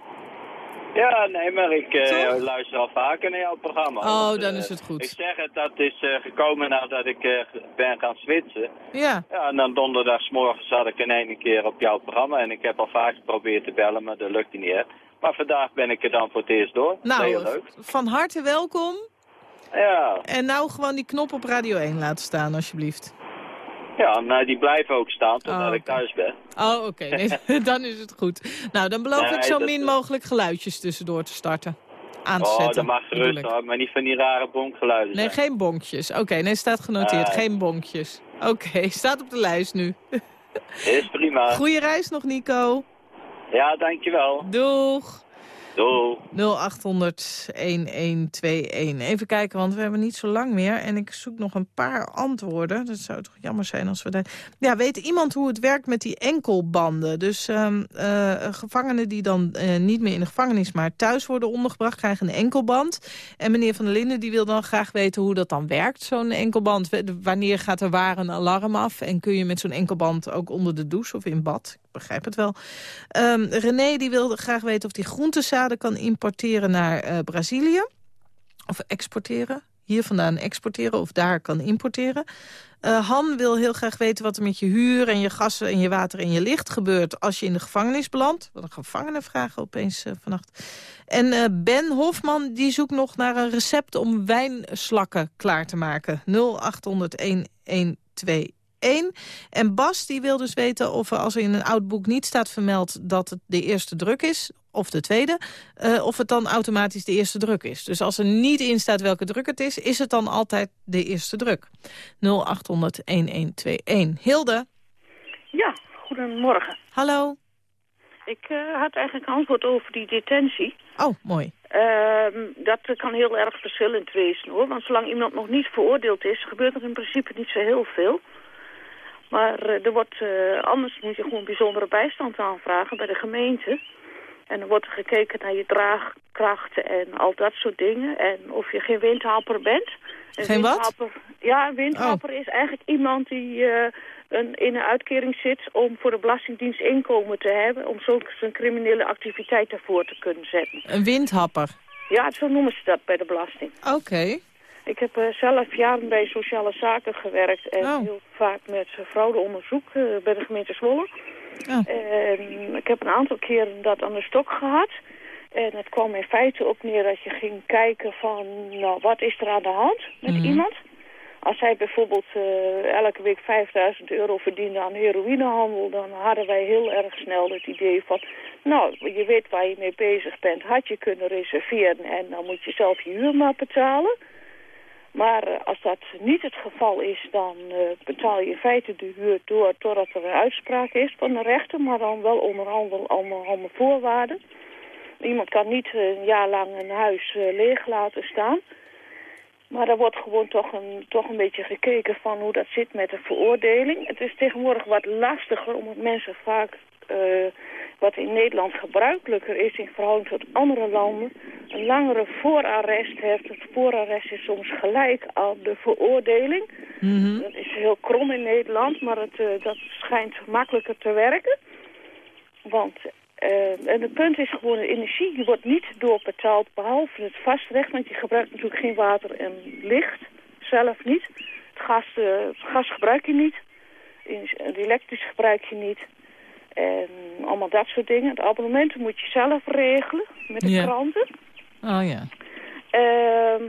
Ja, nee, maar ik eh, luister al vaker naar jouw programma. Oh, Want, dan eh, is het goed. Ik zeg het, dat is eh, gekomen nadat ik ben gaan switchen. Ja. Ja, en dan donderdagsmorgen zat ik in één keer op jouw programma. En ik heb al vaak geprobeerd te bellen, maar dat lukte niet echt. Maar vandaag ben ik er dan voor het eerst door. Nou, Heel leuk. van harte welkom. Ja, En nou gewoon die knop op Radio 1 laten staan, alsjeblieft. *laughs* ja nou, die blijven ook staan totdat Oh, ik thuis ben. Oh, oké. *laughs* Nee, *laughs* dan is het goed. Nou, dan beloof Nee, ik zo min mogelijk geluidjes tussendoor te starten. Aan te Oh, zetten. dat mag hoor, maar niet van die rare bonkgeluiden. Nee, zijn. geen bonkjes. Oké, nee, staat genoteerd. Nee. Geen bonkjes. Oké, staat op de lijst nu. Is prima. Goeie reis nog, Nico. Ja, dankjewel. Doeg. Doei. 0800 1121. Even kijken, want we hebben niet zo lang meer. En ik zoek nog een paar antwoorden. Dat zou toch jammer zijn als we daar... Ja, weet iemand hoe het werkt met die enkelbanden? Dus ehm, eh, gevangenen die dan eh, niet meer in de gevangenis... maar thuis worden ondergebracht, krijgen een enkelband. En meneer Van der Linden die wil dan graag weten hoe dat dan werkt, zo'n enkelband. Wanneer gaat er waar een alarm af? En kun je met zo'n enkelband ook onder de douche of in bad? Begrijp het wel. Ehm, René die wilde graag weten of hij groentezaden kan importeren naar eh, Brazilië. Of exporteren. Hier vandaan exporteren of daar kan importeren. Eh, Han wil heel graag weten wat er met je huur en je gassen en je water en je licht gebeurt als je in de gevangenis belandt. Wat een gevangene vragen opeens eh, vannacht. En Ben Hofman die zoekt nog naar een recept om wijnslakken klaar te maken. 0800-1121. En Bas die wil dus weten of er als er in een oud boek niet staat vermeld dat het de eerste druk is, of de tweede, eh, of het dan automatisch de eerste druk is. Dus als er niet in staat welke druk het is, is het dan altijd de eerste druk. 0800-1121. Hilde. Ja, goedemorgen. Hallo. Ik eh, had eigenlijk een antwoord over die detentie. Oh, mooi. Ehm, dat kan heel erg verschillend wezen hoor. Want zolang iemand nog niet veroordeeld is, gebeurt er in principe niet zo heel veel. Maar eh, er wordt, eh, anders moet je gewoon bijzondere bijstand aanvragen bij de gemeente. En dan wordt er gekeken naar je draagkracht en al dat soort dingen. En of je geen windhapper bent. Een Geen wat? Ja, een windhapper is eigenlijk iemand die eh, een, in een uitkering zit om voor de Belastingdienst inkomen te hebben. Om zo zijn criminele activiteit daarvoor te kunnen zetten. Een windhapper. Ja, zo noemen ze dat bij de belasting. Oké. Ik heb eh, zelf jaren bij sociale zaken gewerkt en Oh. heel vaak met fraudeonderzoek eh, bij de gemeente Zwolle. Oh. En ik heb een aantal keren dat aan de stok gehad. En het kwam in feite op neer dat je ging kijken van, nou, wat is er aan de hand met Mhm. iemand? Als hij bijvoorbeeld eh, elke week 5000 euro verdiende aan heroïnehandel, dan hadden wij heel erg snel het idee van, nou, je weet waar je mee bezig bent, had je kunnen reserveren en dan moet je zelf je huur maar betalen. Maar eh, als dat niet het geval is, dan eh, betaal je in feite de huur door totdat er een uitspraak is van de rechter, maar dan wel onder andere voorwaarden. Iemand kan niet eh, een jaar lang een huis leeg laten staan. Maar daar wordt gewoon toch een, toch een beetje gekeken van hoe dat zit met de veroordeling. Het is tegenwoordig wat lastiger omdat mensen vaak, wat in Nederland gebruikelijker is in verhouding tot andere landen, een langere voorarrest heeft. Het voorarrest is soms gelijk aan de veroordeling. Dat is heel krom in Nederland, maar het, eh, dat schijnt makkelijker te werken. Want eh, en het punt is gewoon, de energie die wordt niet doorbetaald behalve het vastrecht. Want je gebruikt natuurlijk geen water en licht, zelf niet. Het gas, eh, het gas gebruik je niet. Het elektrisch gebruik je niet. En allemaal dat soort dingen. Het abonnementen moet je zelf regelen met de Ja. kranten. Oh ja. Ehm,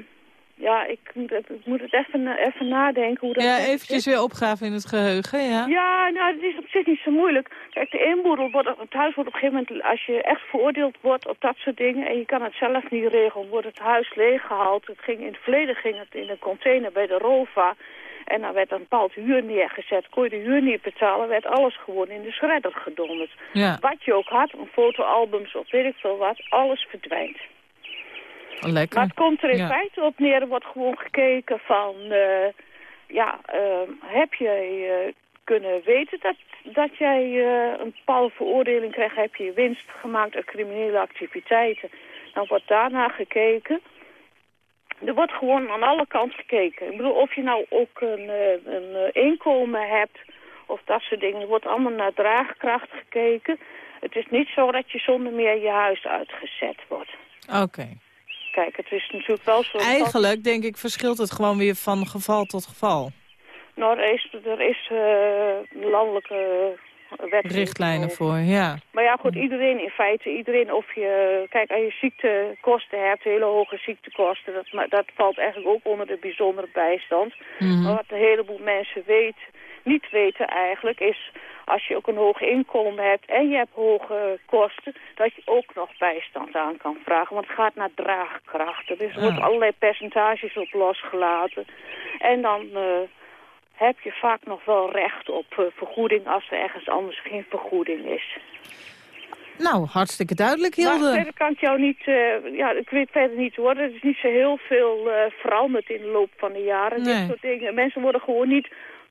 ja, ik moet het, ik moet het even, even nadenken hoe dat Ja, eventjes weer opgraven in het geheugen, ja. Ja, nou, dat is op zich niet zo moeilijk. Kijk, de inboedel wordt, het huis wordt op een gegeven moment, als je echt veroordeeld wordt op dat soort dingen en je kan het zelf niet regelen, wordt het huis leeggehaald. Het ging, in het verleden ging het in een container bij de ROVA en dan werd een bepaald huur neergezet. Kon je de huur niet betalen, werd alles gewoon in de shredder gedonderd. Ja. Wat je ook had, een fotoalbums of weet ik veel wat, alles verdwijnt. Lekker. Maar het komt er in Ja. feite op neer, er wordt gewoon gekeken van, eh, ja, eh, heb je, eh, kunnen weten dat, dat jij een bepaalde veroordeling krijgt. Heb je winst gemaakt uit criminele activiteiten. Dan wordt daarna gekeken. Er wordt gewoon aan alle kanten gekeken. Ik bedoel, of je nou ook een, eh, een eh, inkomen hebt of dat soort dingen. Er wordt allemaal naar draagkracht gekeken. Het is niet zo dat je zonder meer je huis uitgezet wordt. Oké. Kijk, het is natuurlijk wel zo... Eigenlijk, denk ik, verschilt het gewoon weer van geval tot geval. Nou, er is, er is uh, landelijke wet. Richtlijnen voor, ja. Maar ja, goed, iedereen in feite, iedereen of je... Kijk, als je ziektekosten hebt, hele hoge ziektekosten... dat, maar dat valt eigenlijk ook onder de bijzondere bijstand. Mhm. Maar wat een heleboel mensen weten, niet weten eigenlijk... is als je ook een hoog inkomen hebt en je hebt hoge kosten... dat je ook nog bijstand aan kan vragen. Want het gaat naar draagkrachten. Dus er Ah. worden allerlei percentages op losgelaten. En dan... eh, heb je vaak nog wel recht op eh, vergoeding als er ergens anders geen vergoeding is. Nou, hartstikke duidelijk, Maar Hilde. verder kan ik jou niet, eh, ja, ik weet verder niet hoor. Er is niet zo heel veel eh, veranderd in de loop van de jaren. Nee. Dit soort dingen. Mensen worden gewoon niet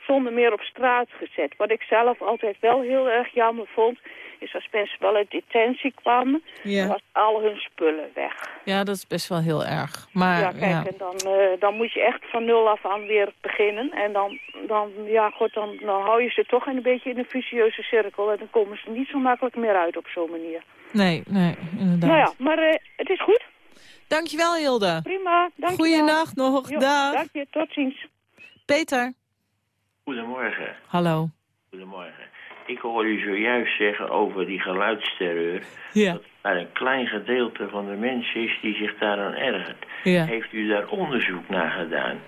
zonder meer op straat gezet. Wat ik zelf altijd wel heel erg jammer vond, is als mensen wel uit detentie kwamen, Ja. dan was al hun spullen weg. Ja, dat is best wel heel erg. Maar, ja, kijk, en dan, eh, dan moet je echt van nul af aan weer beginnen. En dan, dan ja, goed, dan, dan hou je ze toch een beetje in een vicieuze cirkel. En dan komen ze niet zo makkelijk meer uit op zo'n manier. Nee, nee, inderdaad. Nou ja, maar eh, het is goed. Dankjewel, Hilde. Prima, dank je Goeienacht nog, Jo, dag. Dank je, tot ziens. Peter. Goedemorgen. Hallo. Goedemorgen. Ik hoor u zojuist zeggen over die geluidsterreur... Ja. dat er een klein gedeelte van de mensen is die zich daaraan ergert. Ja. Heeft u daar onderzoek naar gedaan?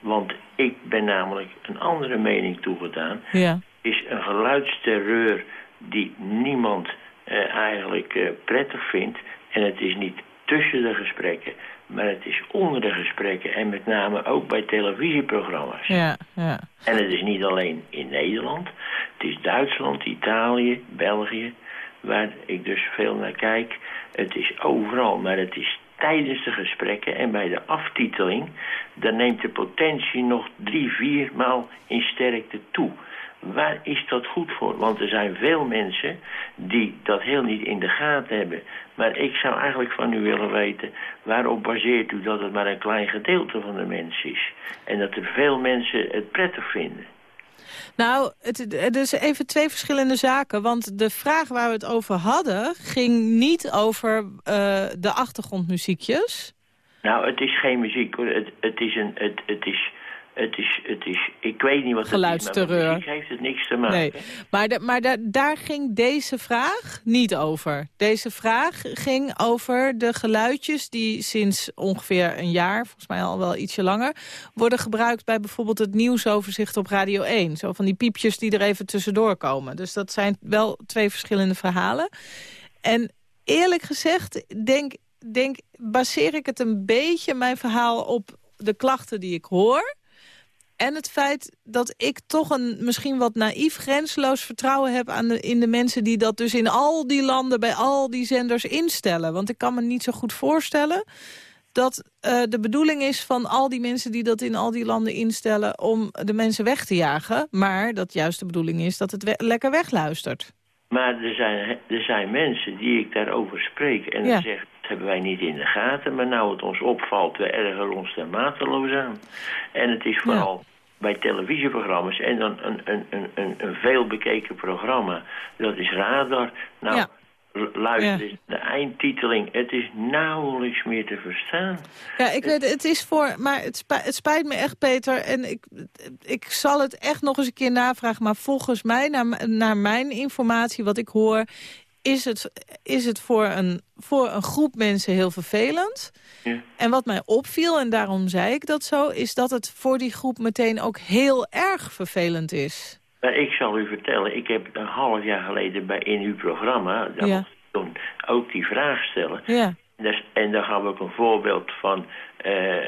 Want ik ben namelijk een andere mening toegedaan. Ja. Is een geluidsterreur die niemand eh, eigenlijk eh, prettig vindt... en het is niet tussen de gesprekken... maar het is onder de gesprekken en met name ook bij televisieprogramma's. Ja, ja. En het is niet alleen in Nederland. Het is Duitsland, Italië, België, waar ik dus veel naar kijk. Het is overal, maar het is tijdens de gesprekken en bij de aftiteling... dan neemt de potentie nog drie, vier maal in sterkte toe. Waar is dat goed voor? Want er zijn veel mensen die dat heel niet in de gaten hebben. Maar ik zou eigenlijk van u willen weten... waarop baseert u dat het maar een klein gedeelte van de mensen is? En dat er veel mensen het prettig vinden. Nou, het, is even twee verschillende zaken. Want de vraag waar we het over hadden... ging niet over eh, de achtergrondmuziekjes. Nou, het is geen muziek hoor. Het, het is een... Het, het is... Het is, het is, ik weet niet wat het is, heeft het niks te maken. Nee, maar, de, maar da- daar ging deze vraag niet over. Deze vraag ging over de geluidjes die sinds ongeveer een jaar... volgens mij al wel ietsje langer... worden gebruikt bij bijvoorbeeld het nieuwsoverzicht op Radio 1. Zo van die piepjes die er even tussendoor komen. Dus dat zijn wel twee verschillende verhalen. En eerlijk gezegd denk, denk, baseer ik het een beetje, mijn verhaal... op de klachten die ik hoor... En het feit dat ik toch een misschien wat naïef, grenzeloos vertrouwen heb aan de, in de mensen die dat dus in al die landen, bij al die zenders instellen. Want ik kan me niet zo goed voorstellen dat eh, de bedoeling is van al die mensen die dat in al die landen instellen om de mensen weg te jagen. Maar dat juist de bedoeling is dat het we- lekker wegluistert. Maar er zijn, er zijn mensen die ik daarover spreek en Ja. dan zeggen... hebben wij niet in de gaten, maar nou het ons opvalt... we ergeren ons er mateloos aan. En het is vooral bij televisieprogramma's... en dan een, een, een, een, een veel bekeken programma, dat is Radar. Nou, Ja. luister Ja. de eindtiteling, het is nauwelijks meer te verstaan. Ja, ik weet, het is voor, maar het spijt, het spijt me echt, Peter. En ik, ik zal het echt nog eens een keer navragen. Maar volgens mij, naar, naar mijn informatie, wat ik hoor... is het, is het voor, een, voor een groep mensen heel vervelend. Ja. En wat mij opviel, en daarom zei ik dat zo... is dat het voor die groep meteen ook heel erg vervelend is. Maar ik zal u vertellen, ik heb een half jaar geleden bij in uw programma... daar Ja. toen ook die vraag stellen. Ja. Dus, en dan gaan we ook een voorbeeld van, eh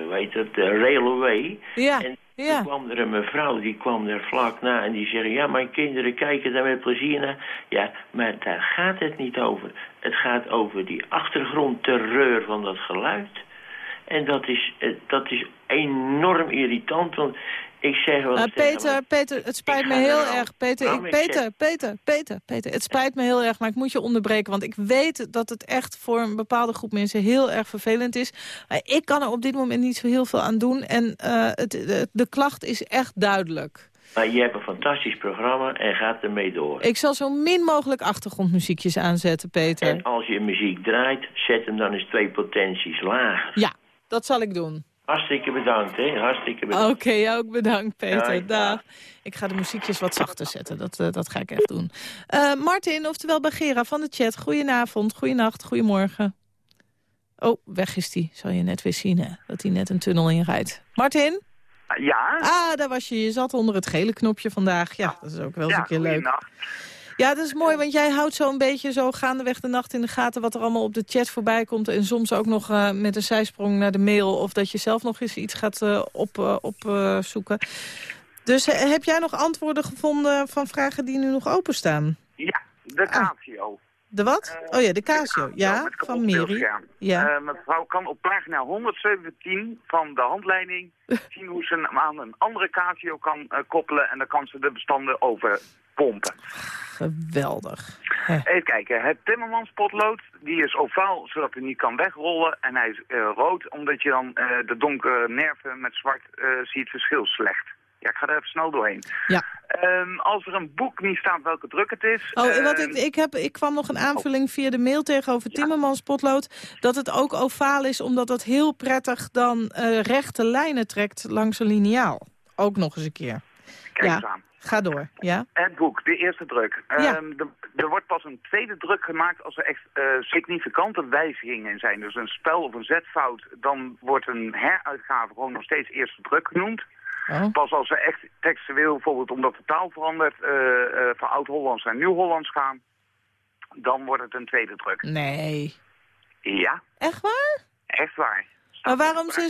eh weet het, de railway. Ja, En ja. toen kwam er een mevrouw, die kwam er vlak na en die zei... ja, mijn kinderen kijken daar met plezier naar. Ja, maar daar gaat het niet over. Het gaat over die achtergrondterreur van dat geluid. En dat is, eh, dat is enorm irritant, want Ik zeg wel Uh, eens tegen Peter, Peter, het spijt Ik me heel er al. erg. Peter, ik, Peter, Peter, Peter, Peter. Het spijt me heel erg, maar ik moet je onderbreken. Want ik weet dat het echt voor een bepaalde groep mensen heel erg vervelend is. Maar ik kan er op dit moment niet zo heel veel aan doen. En eh, het, de, de klacht is echt duidelijk. Maar je hebt een fantastisch programma en gaat ermee door. Ik zal zo min mogelijk achtergrondmuziekjes aanzetten, Peter. En als je muziek draait, zet hem dan eens twee potenties laag. Ja, dat zal ik doen. Hartstikke bedankt, hè. Hartstikke bedankt. Oké, jou ook bedankt, Peter. Ja, Dag. Ik ga de muziekjes wat zachter zetten. Dat, eh, dat ga ik echt doen. Eh, Martin, oftewel Bagera van de chat. Goedenavond, goeienacht, goedemorgen. Oh, weg is die. Zal je net weer zien, hè? Dat hij net een tunnel inrijdt. Martin? Ja? Ah, daar was je. Je zat onder het gele knopje vandaag. Ja, dat is ook wel eens Ja, een keer leuk. Ja, dat is mooi, want jij houdt zo een beetje zo gaandeweg de nacht in de gaten... wat er allemaal op de chat voorbij komt. En soms ook nog eh, met een zijsprong naar de mail... of dat je zelf nog eens iets gaat eh, opzoeken. Op, eh, zoeken. dus heb jij nog antwoorden gevonden van vragen die nu nog openstaan? Ja, de Casio. De wat? oh ja, de Casio. Ja, van Miri. Ja. Eh, mevrouw kan op pagina 117 van de handleiding *laughs* zien hoe ze hem aan een andere Casio kan eh, koppelen en dan kan ze de bestanden overpompen. Geweldig. Even kijken, het Timmermans-potlood die is ovaal zodat hij niet kan wegrollen en hij is eh, rood omdat je dan eh, de donkere nerven met zwart eh, ziet verschil slecht. Ja, ik ga er even snel doorheen. Ja. Ehm, als er een boek niet staat welke druk het is... Oh, wat ehm, ik, ik, heb, ik kwam nog een aanvulling via de mail tegenover Timmermans potlood... dat het ook ovaal is, omdat dat heel prettig dan eh, rechte lijnen trekt langs een liniaal. Ook nog eens een keer. Kijk ja, eens aan. ga door. Ja? Het boek, de eerste druk. Ja. Ehm, er, er wordt pas een tweede druk gemaakt als er echt eh, significante wijzigingen in zijn. Dus een spel of een zetfout, dan wordt een heruitgave gewoon nog steeds eerste druk genoemd. Oh. Pas als er echt textueel, bijvoorbeeld omdat de taal verandert, eh, eh, van Oud-Hollands naar Nieuw-Hollands gaan, dan wordt het een tweede druk. Nee. Ja, Echt waar? echt waar. Maar waarom ze...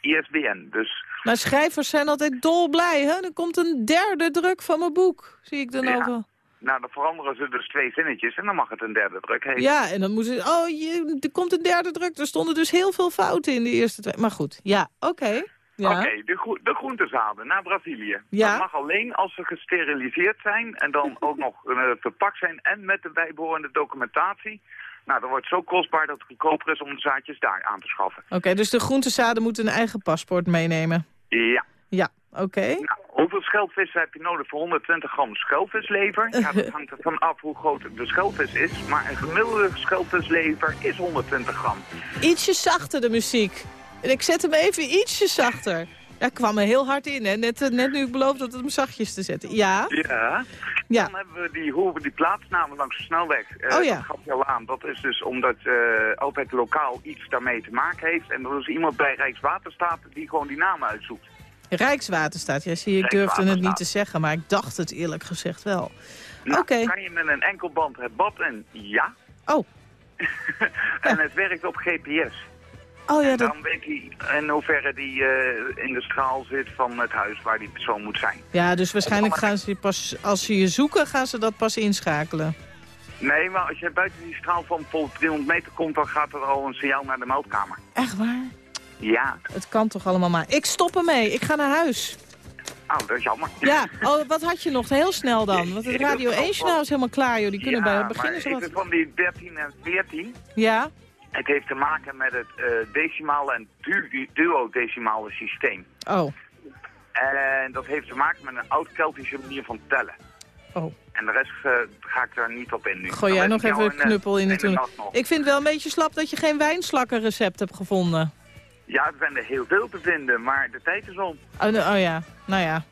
ISBN, dus Maar schrijvers zijn altijd dolblij, hè? Er komt een derde druk van mijn boek, zie ik dan Ja. over. nou, dan veranderen ze dus twee zinnetjes en dan mag het een derde druk heten. Ja, en dan moeten ze... Oh, je, er komt een derde druk. Er stonden dus heel veel fouten in de eerste twee. Maar goed, ja, oké. Ja. Oké, de, groe de groentezaden naar Brazilië. Ja. Dat mag alleen als ze gesteriliseerd zijn en dan ook nog eh, verpakt zijn en met de bijbehorende documentatie. Nou, dat wordt zo kostbaar dat het goedkoper is om de zaadjes daar aan te schaffen. Oké, dus de groentezaden moeten een eigen paspoort meenemen. Ja. Ja, oké. Nou, hoeveel schelpvissen heb je nodig voor 120 gram schelpvislever? Ja, dat *laughs* hangt ervan af hoe groot de schelpvis is. Maar een gemiddelde schelpvislever is 120 gram. Ietsje zachter de muziek. En ik zet hem even ietsje zachter. Ja, kwam er heel hard in, hè. Net, eh, net nu ik beloofde dat het hem zachtjes te zetten. Ja? Ja. Ja. Dan hebben we die, hoe we die plaatsnamen langs de snelweg. Eh, Oh ja. Dat gaf je al aan. Dat is dus omdat eh, altijd lokaal iets daarmee te maken heeft. En er is iemand bij Rijkswaterstaat die gewoon die namen uitzoekt. Rijkswaterstaat. Ja, zie je, ik durfde het niet te zeggen, maar ik dacht het eerlijk gezegd wel. Nou, Oké. kan je met een enkelband het bad en ja. Oh. *laughs* en het werkt op GPS. Oh ja, en dat... dan weet hij in hoeverre die eh, in de straal zit van het huis waar die persoon moet zijn. Ja, dus waarschijnlijk gaan ze pas, als ze je zoeken, gaan ze dat pas inschakelen. Nee, maar als je buiten die straal van bijvoorbeeld 300 meter komt, dan gaat er al een signaal naar de meldkamer. Echt waar? Ja. Het kan toch allemaal maar. Ik stop ermee. Ik ga naar huis. Oh, dat is jammer. Ja, oh, wat had je nog? Heel snel dan. *laughs* Want het Radio 1-journaal is helemaal klaar, joh. Die kunnen bij het zo even wat... van die 13 en 14. Ja? Het heeft te maken met het eh, decimale en du duodecimale systeem. Oh. En dat heeft te maken met een oud-Keltische manier van tellen. Oh. En de rest eh, ga ik daar niet op in nu. Gooi jij nog ik even een knuppel in de toen. Ik vind het wel een beetje slap dat je geen wijnslakkenrecept hebt gevonden. Ja, er zijn er heel veel te vinden, maar de tijd is om. Oh, oh ja, nou ja.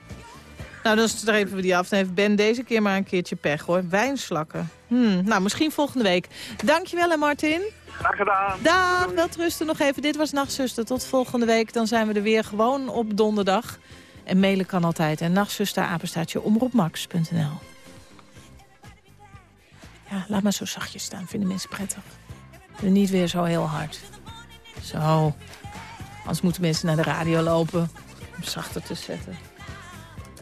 Nou, dan strepen we die af. Dan heeft Ben deze keer maar een keertje pech, hoor. Wijnslakken. Hmm, nou, misschien volgende week. Dankjewel, hè, Martin. Graag gedaan. Dag, wel rusten nog even. Dit was Nachtzuster. Tot volgende week. Dan zijn we er weer gewoon op donderdag. En mailen kan altijd. En nachtzuster, apenstaatje, omroepmax.nl. Ja, laat maar zo zachtjes staan. Vinden mensen prettig. En niet weer zo heel hard. Zo. Anders moeten mensen naar de radio lopen. Om zachter te zetten.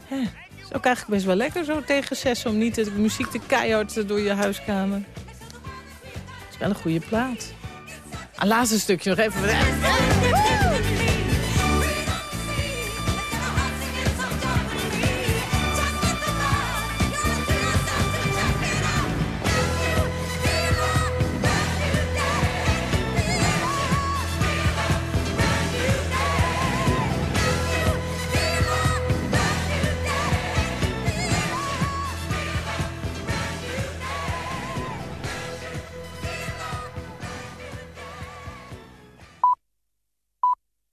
Hè, is ook eigenlijk best wel lekker zo tegen zes... om niet de muziek te keihard door je huiskamer wel een goede plaat. Een laatste stukje nog even.